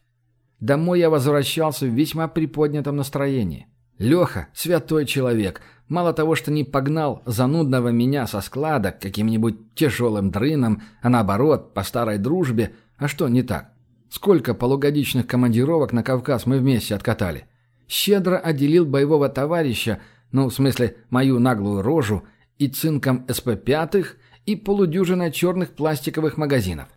Домой я возвращался в весьма приподнятом настроении. Леха – святой человек – Мало того, что не погнал занудного меня со склада каким-нибудь тяжелым дрыном, а наоборот, по старой дружбе, а что не так? Сколько полугодичных командировок на Кавказ мы вместе откатали? Щедро отделил боевого товарища, ну, в смысле, мою наглую рожу, и цинком СП-5 и полудюжиной черных пластиковых магазинов.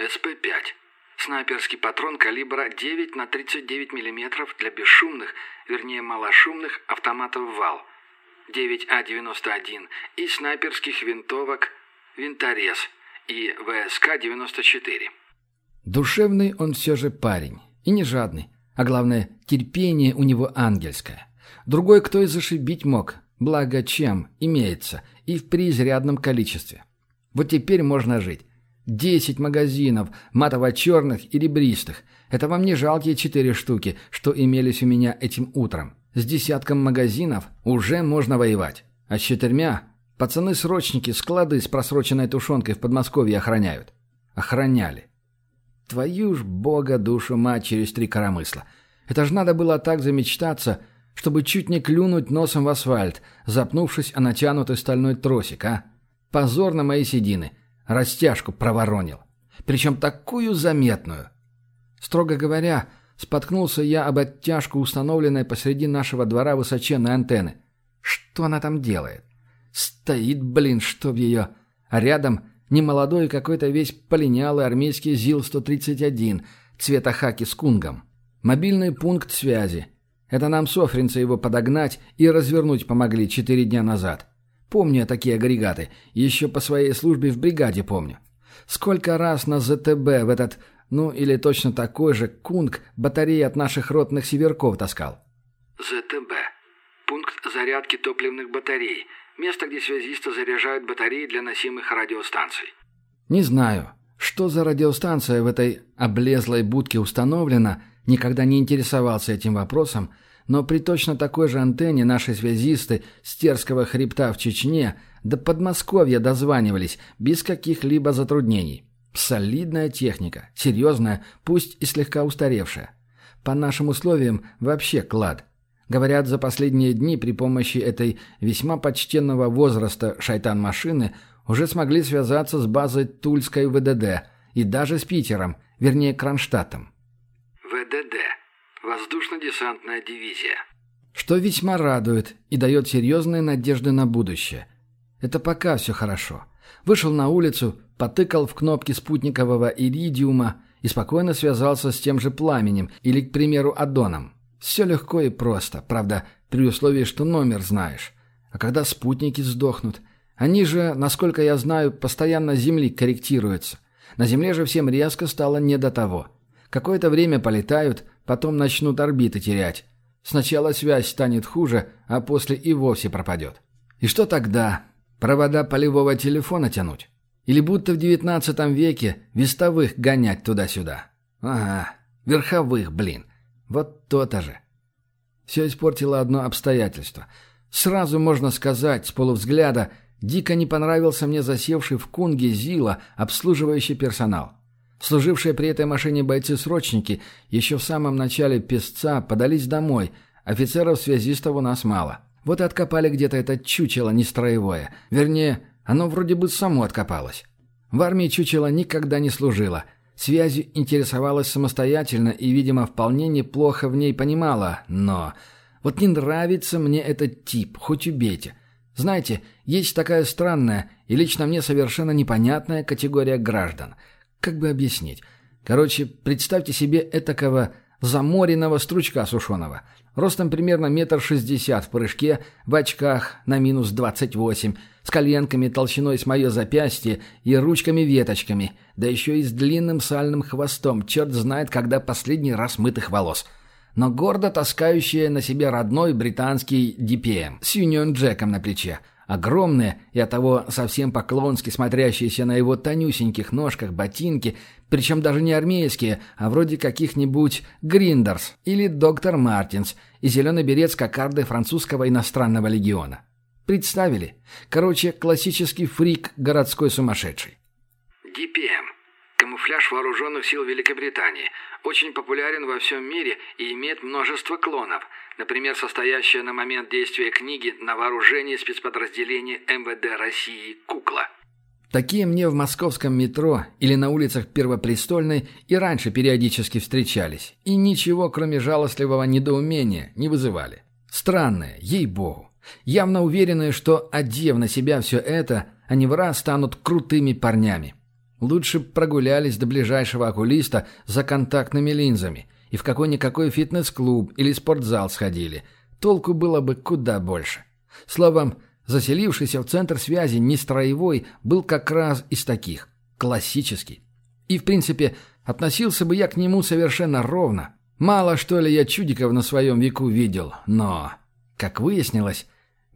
СП-5. Снайперский патрон калибра 9 на 39 мм для бесшумных, вернее малошумных автоматов «Вал». 9А91 и снайперских винтовок «Винторез» и ВСК-94. Душевный он все же парень. И не жадный. А главное, терпение у него ангельское. Другой кто и зашибить мог. Благо чем имеется. И в преизрядном количестве. Вот теперь можно жить. Десять магазинов, матово-черных и ребристых. Это вам не жалкие четыре штуки, что имелись у меня этим утром. С десятком магазинов уже можно воевать. А с четырьмя пацаны-срочники склады с просроченной тушенкой в Подмосковье охраняют. Охраняли. Твою ж бога душу мать через три коромысла. Это ж надо было так замечтаться, чтобы чуть не клюнуть носом в асфальт, запнувшись о натянутый стальной тросик, а? Позор на мои седины. Растяжку проворонил. Причем такую заметную. Строго говоря, Споткнулся я об оттяжку, установленной посреди нашего двора высоченной антенны. Что она там делает? Стоит, блин, чтоб ее. А рядом немолодой какой-то весь полинялый армейский ЗИЛ-131 цвета хаки с кунгом. Мобильный пункт связи. Это нам софринцы его подогнать и развернуть помогли четыре дня назад. Помню такие агрегаты. Еще по своей службе в бригаде помню. Сколько раз на ЗТБ в этот ну, или точно такой же Кунг батареи от наших ротных северков таскал. ЗТБ. Пункт зарядки топливных батарей. Место, где связисты заряжают батареи для носимых радиостанций. Не знаю, что за радиостанция в этой облезлой будке установлена, никогда не интересовался этим вопросом, но при точно такой же антенне наши связисты с Терского хребта в Чечне до Подмосковья дозванивались без каких-либо затруднений. Солидная техника, серьезная, пусть и слегка устаревшая. По нашим условиям вообще клад. Говорят, за последние дни при помощи этой весьма почтенного возраста шайтан-машины уже смогли связаться с базой Тульской ВДД и даже с Питером, вернее Кронштадтом. ВДД. Воздушно-десантная дивизия. Что весьма радует и дает серьезные надежды на будущее. Это пока все хорошо. Вышел на улицу, потыкал в кнопки спутникового иридиума и спокойно связался с тем же пламенем или, к примеру, адоном. Все легко и просто, правда, при условии, что номер знаешь. А когда спутники сдохнут? Они же, насколько я знаю, постоянно Земли корректируются. На Земле же всем резко стало не до того. Какое-то время полетают, потом начнут орбиты терять. Сначала связь станет хуже, а после и вовсе пропадет. И что тогда? Провода полевого телефона тянуть? Или будто в девятнадцатом веке вестовых гонять туда-сюда? Ага, верховых, блин. Вот то-то же. Все испортило одно обстоятельство. Сразу можно сказать, с полувзгляда, дико не понравился мне засевший в Кунге Зила обслуживающий персонал. Служившие при этой машине бойцы-срочники еще в самом начале песца подались домой. Офицеров-связистов у нас мало. Вот и откопали где-то это чучело нестроевое. Вернее, оно вроде бы само откопалось. В армии чучело никогда не служило – Связью интересовалась самостоятельно и, видимо, вполне неплохо в ней понимала, но... Вот не нравится мне этот тип, хоть убейте. Знаете, есть такая странная и лично мне совершенно непонятная категория граждан. Как бы объяснить? Короче, представьте себе этакого заморенного стручка сушеного. Ростом примерно метр шестьдесят в прыжке, в очках на минус двадцать восемь, с коленками толщиной с мое запястье и ручками-веточками, да еще и с длинным сальным хвостом, черт знает, когда последний раз мытых волос. Но гордо таскающие на себе родной британский DPM с Юнион Джеком на плече. Огромные и оттого совсем поклонски смотрящиеся на его тонюсеньких ножках ботинки, причем даже не армейские, а вроде каких-нибудь Гриндерс или Доктор Мартинс и зеленый берет с кокардой французского иностранного легиона. Представили? Короче, классический фрик городской сумасшедший. DPM. Камуфляж вооруженных сил Великобритании. Очень популярен во всем мире и имеет множество клонов. Например, состоящая на момент действия книги на вооружении спецподразделения МВД России «Кукла». Такие мне в московском метро или на улицах Первопрестольной и раньше периодически встречались. И ничего, кроме жалостливого недоумения, не вызывали. Странное, ей-богу. Явно уверенные, что, одев на себя все это, они в раз станут крутыми парнями. Лучше прогулялись до ближайшего окулиста за контактными линзами и в какой-никакой фитнес-клуб или спортзал сходили. Толку было бы куда больше. Словом, заселившийся в центр связи нестроевой был как раз из таких. Классический. И, в принципе, относился бы я к нему совершенно ровно. Мало что ли я чудиков на своем веку видел, но... Как выяснилось,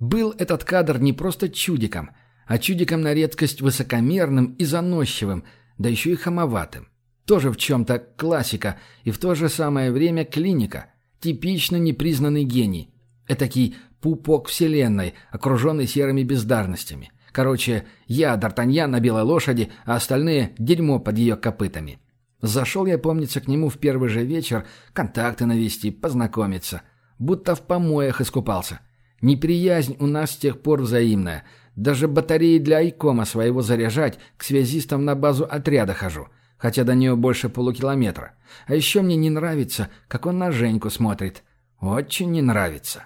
был этот кадр не просто чудиком, а чудиком на редкость высокомерным и заносчивым, да еще и хамоватым. Тоже в чем-то классика и в то же самое время клиника. Типично непризнанный гений. Этакий пупок вселенной, окруженный серыми бездарностями. Короче, я Д'Артаньян на белой лошади, а остальные — дерьмо под ее копытами. Зашел я, помнится, к нему в первый же вечер, контакты навести, познакомиться — будто в помоях искупался. Неприязнь у нас с тех пор взаимная. Даже батареи для Айкома своего заряжать к связистам на базу отряда хожу, хотя до нее больше полукилометра. А еще мне не нравится, как он на Женьку смотрит. Очень не нравится.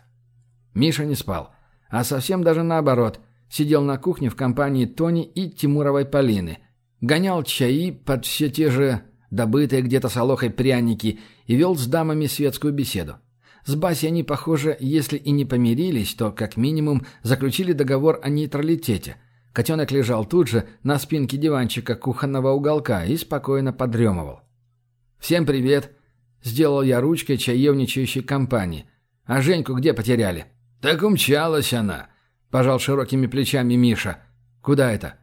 Миша не спал, а совсем даже наоборот. Сидел на кухне в компании Тони и Тимуровой Полины. Гонял чаи под все те же добытые где-то с Алохой пряники и вел с дамами светскую беседу. С Баси они, похоже, если и не помирились, то как минимум заключили договор о нейтралитете. Котенок лежал тут же, на спинке диванчика кухонного уголка и спокойно подремывал. «Всем привет!» – сделал я ручкой чаевничающей компании. «А Женьку где потеряли?» «Так умчалась она!» – пожал широкими плечами Миша. «Куда это?»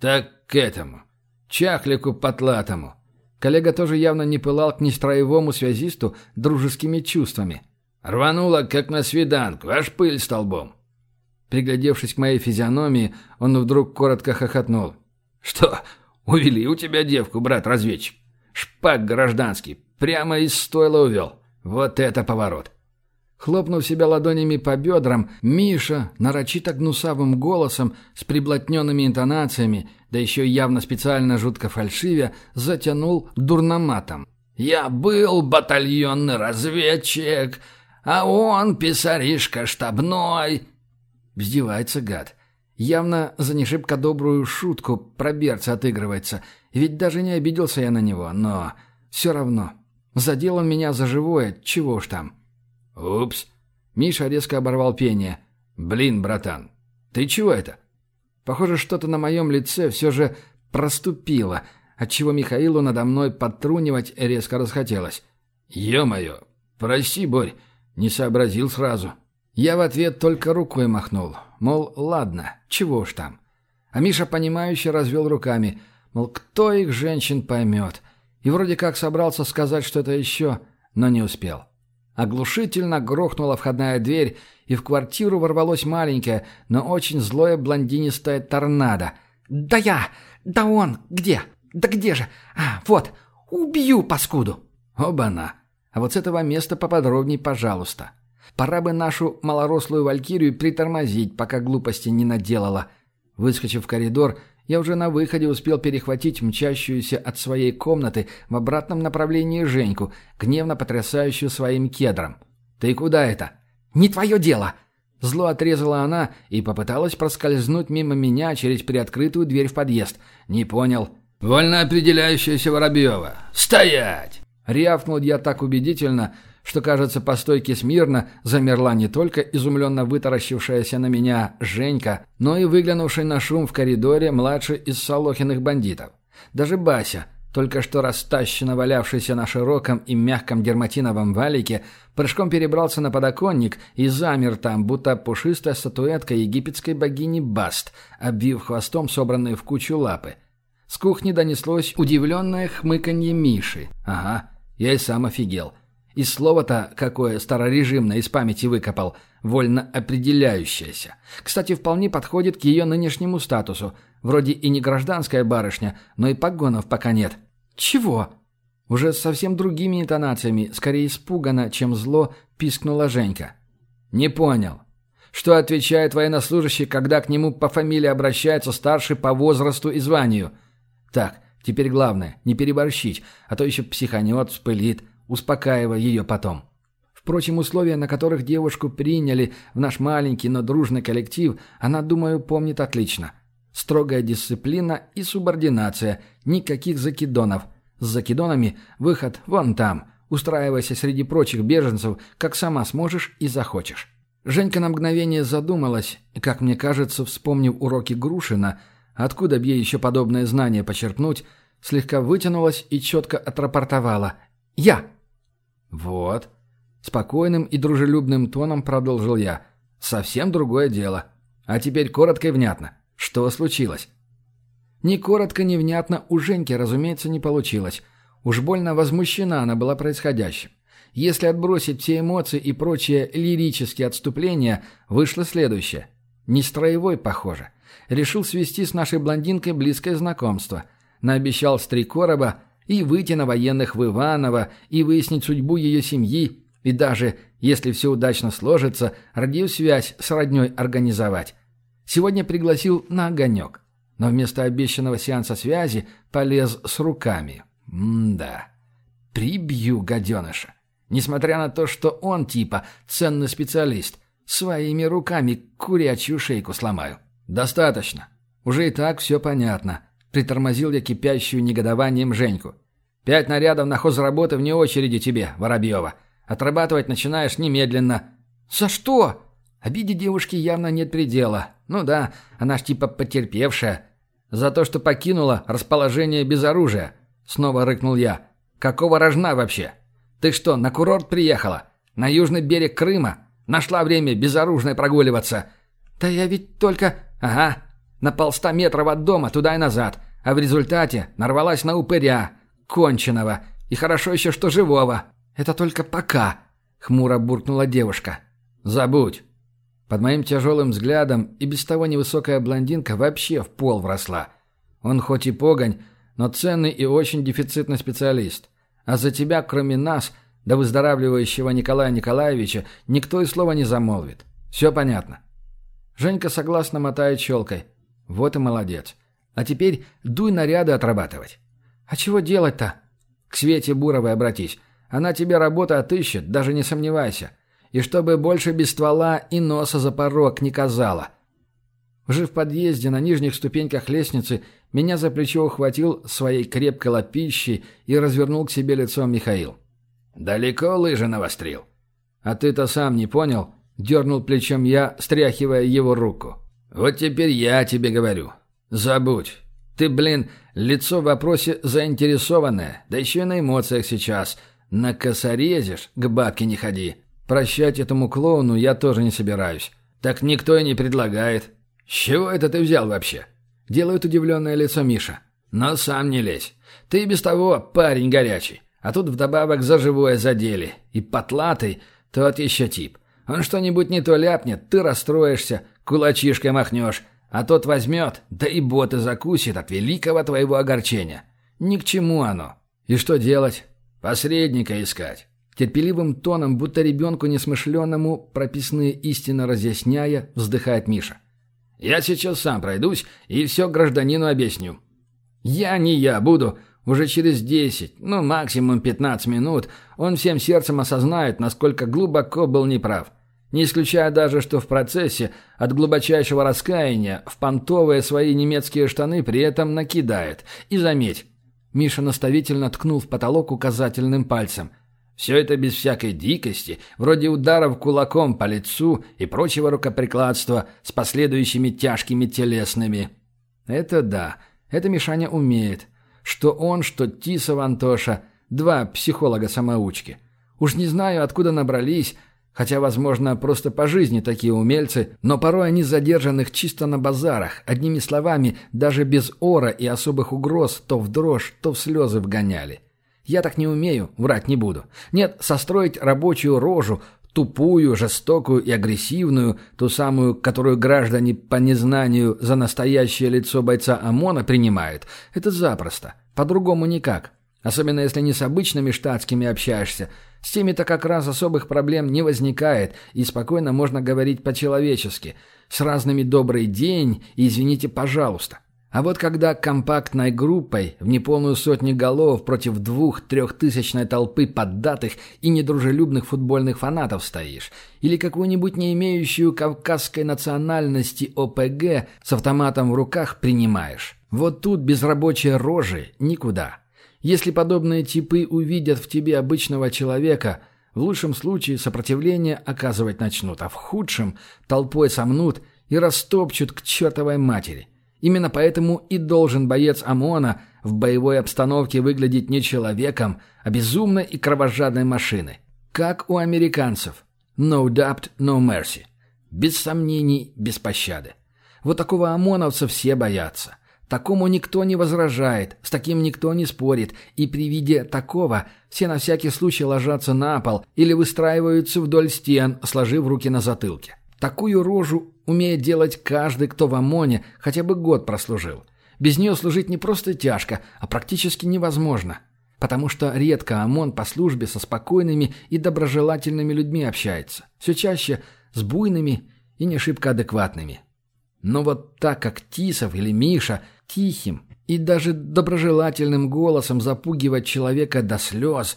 «Так к этому». Чахлику потлатому. Коллега тоже явно не пылал к нестроевому связисту дружескими чувствами. Рвануло, как на свиданку, аж пыль столбом. Приглядевшись к моей физиономии, он вдруг коротко хохотнул. «Что, увели у тебя девку, брат-разведчик? Шпак гражданский, прямо из стойла увел. Вот это поворот!» Хлопнув себя ладонями по бедрам, Миша, нарочито гнусавым голосом, с приблотненными интонациями, да еще явно специально жутко фальшивя, затянул дурноматом. «Я был батальонный разведчик, а он писаришка штабной!» Вздевается гад. Явно за не шибко добрую шутку про берца отыгрывается. Ведь даже не обиделся я на него, но все равно. Задел он меня за живое, чего уж там. «Упс!» Миша резко оборвал пение. «Блин, братан, ты чего это?» Похоже, что-то на моем лице все же проступило, отчего Михаилу надо мной подтрунивать резко расхотелось. «Е-мое! Прости, Борь, не сообразил сразу». Я в ответ только рукой махнул, мол, ладно, чего уж там. А Миша, понимающе развел руками, мол, кто их женщин поймет. И вроде как собрался сказать что-то еще, но не успел. Оглушительно грохнула входная дверь, и в квартиру ворвалось маленькое, но очень злое блондинистое торнадо. «Да я! Да он! Где? Да где же? А, вот! Убью, паскуду!» «Оба-на! А вот с этого места поподробней, пожалуйста. Пора бы нашу малорослую валькирию притормозить, пока глупости не наделала». Выскочив в коридор, я уже на выходе успел перехватить мчащуюся от своей комнаты в обратном направлении Женьку, гневно потрясающую своим кедром. «Ты куда это?» «Не твое дело!» Зло отрезала она и попыталась проскользнуть мимо меня через приоткрытую дверь в подъезд. «Не понял». «Вольно определяющаяся Воробьева! Стоять!» Рявкнул я так убедительно, что, кажется, по стойке смирно замерла не только изумленно вытаращившаяся на меня Женька, но и выглянувший на шум в коридоре младший из Солохиных бандитов. Даже Бася, только что растащенно валявшийся на широком и мягком дерматиновом валике, прыжком перебрался на подоконник и замер там, будто пушистая статуэтка египетской богини Баст, обвив хвостом собранные в кучу лапы. С кухни донеслось удивленное хмыканье Миши. «Ага, я и сам офигел». И слово-то какое старорежимное из памяти выкопал, вольно определяющееся. Кстати, вполне подходит к ее нынешнему статусу. Вроде и не гражданская барышня, но и погонов пока нет. «Чего?» Уже совсем другими интонациями, скорее испуганно, чем зло, пискнула Женька. «Не понял. Что отвечает военнослужащий, когда к нему по фамилии обращается старший по возрасту и званию? Так, теперь главное, не переборщить, а то еще психанет, вспылит» успокаивая ее потом. Впрочем, условия, на которых девушку приняли в наш маленький, но дружный коллектив, она, думаю, помнит отлично. Строгая дисциплина и субординация, никаких закидонов. С закидонами выход вон там. Устраивайся среди прочих беженцев, как сама сможешь и захочешь. Женька на мгновение задумалась, и, как мне кажется, вспомнив уроки Грушина, откуда б ей еще подобное знание почерпнуть, слегка вытянулась и четко отрапортовала. «Я!» «Вот». Спокойным и дружелюбным тоном продолжил я. «Совсем другое дело. А теперь коротко и внятно. Что случилось?» Ни коротко, ни внятно у Женьки, разумеется, не получилось. Уж больно возмущена она была происходящим. Если отбросить все эмоции и прочие лирические отступления, вышло следующее. Не строевой, похоже. Решил свести с нашей блондинкой близкое знакомство. Наобещал с три короба – и выйти на военных в Иваново, и выяснить судьбу ее семьи, и даже, если все удачно сложится, радиосвязь с родней организовать. Сегодня пригласил на огонек, но вместо обещанного сеанса связи полез с руками. М-да. Прибью гаденыша. Несмотря на то, что он типа ценный специалист, своими руками курячью шейку сломаю. Достаточно. Уже и так все понятно. Притормозил я кипящую негодованием Женьку. «Пять нарядов на хозработы вне очереди тебе, Воробьева. Отрабатывать начинаешь немедленно». «За что?» Обиде девушки явно нет предела. Ну да, она ж типа потерпевшая. За то, что покинула расположение без оружия. Снова рыкнул я. Какого рожна вообще? Ты что, на курорт приехала? На южный берег Крыма? Нашла время безоружной прогуливаться? Да я ведь только... Ага, на полста метров от дома, туда и назад. а в результате нарвалась на упыря, конченого, и хорошо еще, что живого. Это только пока», — хмуро буркнула девушка. «Забудь». Под моим тяжелым взглядом и без того невысокая блондинка вообще в пол вросла. Он хоть и погонь, но ценный и очень дефицитный специалист. А за тебя, кроме нас, до выздоравливающего Николая Николаевича, никто и слова не замолвит. Все понятно. Женька согласно мотает щелкой. Вот и молодец. А теперь дуй наряды отрабатывать. А чего делать-то? К Свете Буровой обратись. Она тебе работу отыщет, даже не сомневайся. И чтобы больше без ствола и носа за порог не казала. Уже в подъезде на нижних ступеньках лестницы меня за плечо ухватил своей крепкой лапищей и развернул к себе лицом Михаил. «Далеко лыжи навострил?» «А ты-то сам не понял?» — дернул плечом я, стряхивая его руку. «Вот теперь я тебе говорю. Забудь. Ты, блин, лицо в вопросе заинтересованное, да еще и на эмоциях сейчас. На косорезишь, к бабке не ходи. Прощать этому клоуну я тоже не собираюсь. Так никто и не предлагает. С чего это ты взял вообще?» Делает удивленное лицо Миша. «Но сам не лезь. Ты и без того парень горячий. А тут вдобавок за живое задели. И потлатый, тот еще тип. Он что-нибудь не то ляпнет, ты расстроишься, кулачишкой махнешь. А тот возьмет, да и боты закусит от великого твоего огорчения. Ни к чему оно. И что делать? Посредника искать. Терпеливым тоном, будто ребенку несмышленному, прописные истины разъясняя, вздыхает Миша. Я сейчас сам пройдусь и все гражданину объясню. Я не я буду. Уже через десять, ну максимум пятнадцать минут он всем сердцем осознает, насколько глубоко был неправ. Не исключая даже, что в процессе от глубочайшего раскаяния в понтовые свои немецкие штаны при этом накидает. И заметь, Миша наставительно ткнул в потолок указательным пальцем – все это без всякой дикости, вроде ударов кулаком по лицу и прочего рукоприкладства с последующими тяжкими телесными. Это да, это Мишаня умеет. Что он, что Тисов Антоша, два психолога-самоучки. Уж не знаю, откуда набрались, хотя, возможно, просто по жизни такие умельцы, но порой они задержанных чисто на базарах, одними словами, даже без ора и особых угроз, то в дрожь, то в слезы вгоняли. Я так не умею, врать не буду. Нет, состроить рабочую рожу, тупую, жестокую и агрессивную, ту самую, которую граждане по незнанию за настоящее лицо бойца ОМОНа принимают, это запросто. По-другому никак. Особенно если не с обычными штатскими общаешься. С теми-то как раз особых проблем не возникает, и спокойно можно говорить по-человечески. С разными «добрый день» и «извините, пожалуйста». А вот когда компактной группой в неполную сотню голов против двух-трехтысячной толпы поддатых и недружелюбных футбольных фанатов стоишь, или какую-нибудь не имеющую кавказской национальности ОПГ с автоматом в руках принимаешь, вот тут без рабочей рожи никуда. Если подобные типы увидят в тебе обычного человека, в лучшем случае сопротивление оказывать начнут, а в худшем толпой сомнут и растопчут к чертовой матери – Именно поэтому и должен боец ОМОНа в боевой обстановке выглядеть не человеком, а безумной и кровожадной машиной. Как у американцев. No doubt, no mercy. Без сомнений, без пощады. Вот такого ОМОНовца все боятся. Такому никто не возражает, с таким никто не спорит, и при виде такого все на всякий случай ложатся на пол или выстраиваются вдоль стен, сложив руки на затылке. Такую рожу умеет делать каждый, кто в ОМОНе хотя бы год прослужил. Без нее служить не просто тяжко, а практически невозможно. Потому что редко ОМОН по службе со спокойными и доброжелательными людьми общается. Все чаще с буйными и не шибко адекватными. Но вот так как Тисов или Миша тихим и даже доброжелательным голосом запугивать человека до слез,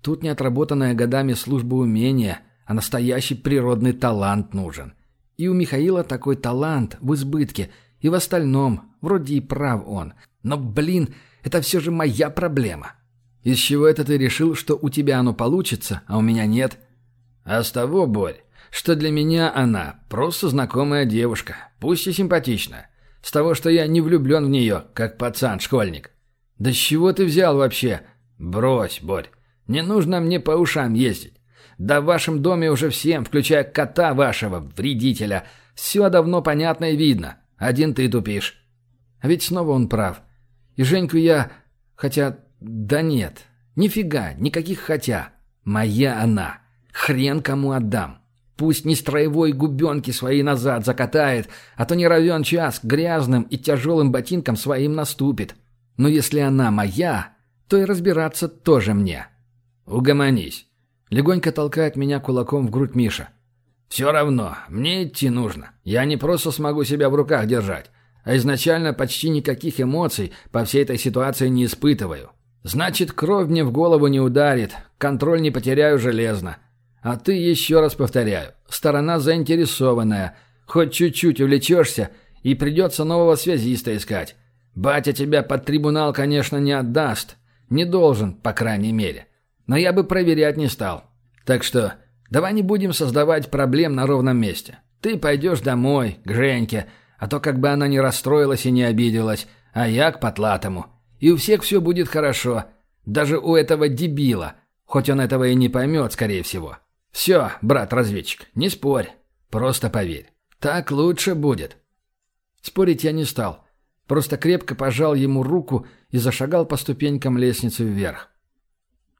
тут не отработанная годами служба умения, а настоящий природный талант нужен – и у Михаила такой талант в избытке, и в остальном, вроде и прав он. Но, блин, это все же моя проблема. Из чего это ты решил, что у тебя оно получится, а у меня нет? А с того, Борь, что для меня она просто знакомая девушка, пусть и симпатичная. С того, что я не влюблен в нее, как пацан-школьник. Да с чего ты взял вообще? Брось, Борь, не нужно мне по ушам ездить. Да в вашем доме уже всем, включая кота вашего, вредителя, все давно понятно и видно. Один ты тупишь. А ведь снова он прав. И Женьку я... Хотя... Да нет. Нифига, никаких хотя. Моя она. Хрен кому отдам. Пусть не строевой губенки свои назад закатает, а то не равен час грязным и тяжелым ботинкам своим наступит. Но если она моя, то и разбираться тоже мне. Угомонись. Легонько толкает меня кулаком в грудь Миша. «Все равно, мне идти нужно. Я не просто смогу себя в руках держать, а изначально почти никаких эмоций по всей этой ситуации не испытываю. Значит, кровь мне в голову не ударит, контроль не потеряю железно. А ты, еще раз повторяю, сторона заинтересованная. Хоть чуть-чуть увлечешься, и придется нового связиста искать. Батя тебя под трибунал, конечно, не отдаст. Не должен, по крайней мере. Но я бы проверять не стал. Так что давай не будем создавать проблем на ровном месте. Ты пойдешь домой, к Женьке, а то как бы она не расстроилась и не обиделась, а я к Потлатому. И у всех все будет хорошо. Даже у этого дебила. Хоть он этого и не поймет, скорее всего. Все, брат-разведчик, не спорь. Просто поверь. Так лучше будет. Спорить я не стал. Просто крепко пожал ему руку и зашагал по ступенькам лестницы вверх.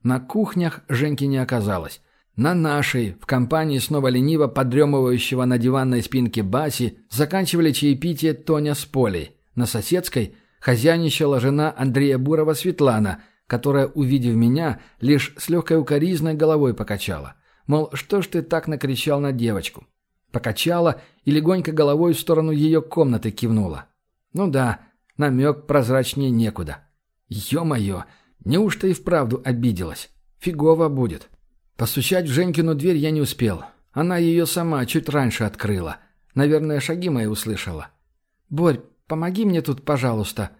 На кухнях Женьки не оказалось. На нашей, в компании снова лениво подремывающего на диванной спинке Баси, заканчивали чаепитие Тоня с Полей. На соседской хозяйничала жена Андрея Бурова Светлана, которая, увидев меня, лишь с легкой укоризной головой покачала. Мол, что ж ты так накричал на девочку? Покачала и легонько головой в сторону ее комнаты кивнула. Ну да, намек прозрачнее некуда. Ё-моё, неужто и вправду обиделась? Фигово будет. Постучать в Женькину дверь я не успел. Она ее сама чуть раньше открыла. Наверное, шаги мои услышала. «Борь, Помоги мне тут, пожалуйста».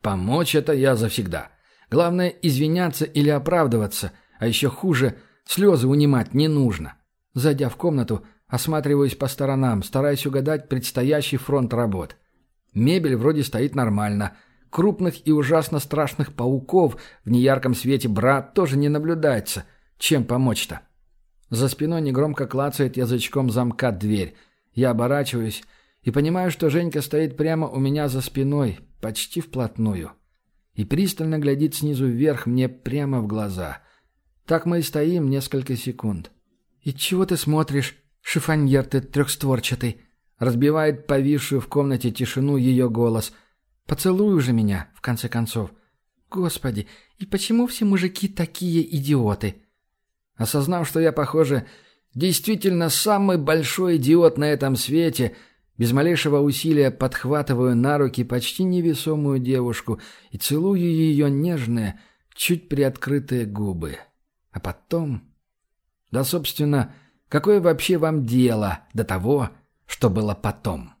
«Помочь это я завсегда. Главное, извиняться или оправдываться, а еще хуже, слезы унимать не нужно». Зайдя в комнату, осматриваюсь по сторонам, стараясь угадать предстоящий фронт работ. Мебель вроде стоит нормально. Крупных и ужасно страшных пауков в неярком свете бра тоже не наблюдается. Чем помочь-то? За спиной негромко клацает язычком замка дверь. Я оборачиваюсь и понимаю, что Женька стоит прямо у меня за спиной, почти вплотную, и пристально глядит снизу вверх мне прямо в глаза. Так мы и стоим несколько секунд. «И чего ты смотришь, шифоньер ты трехстворчатый?» Разбивает повисшую в комнате тишину ее голос. «Поцелуй уже меня, в конце концов». «Господи, и почему все мужики такие идиоты?» Осознав, что я, похоже, действительно самый большой идиот на этом свете – без малейшего усилия подхватываю на руки почти невесомую девушку и целую ее нежные, чуть приоткрытые губы. А потом... Да, собственно, какое вообще вам дело до того, что было потом?»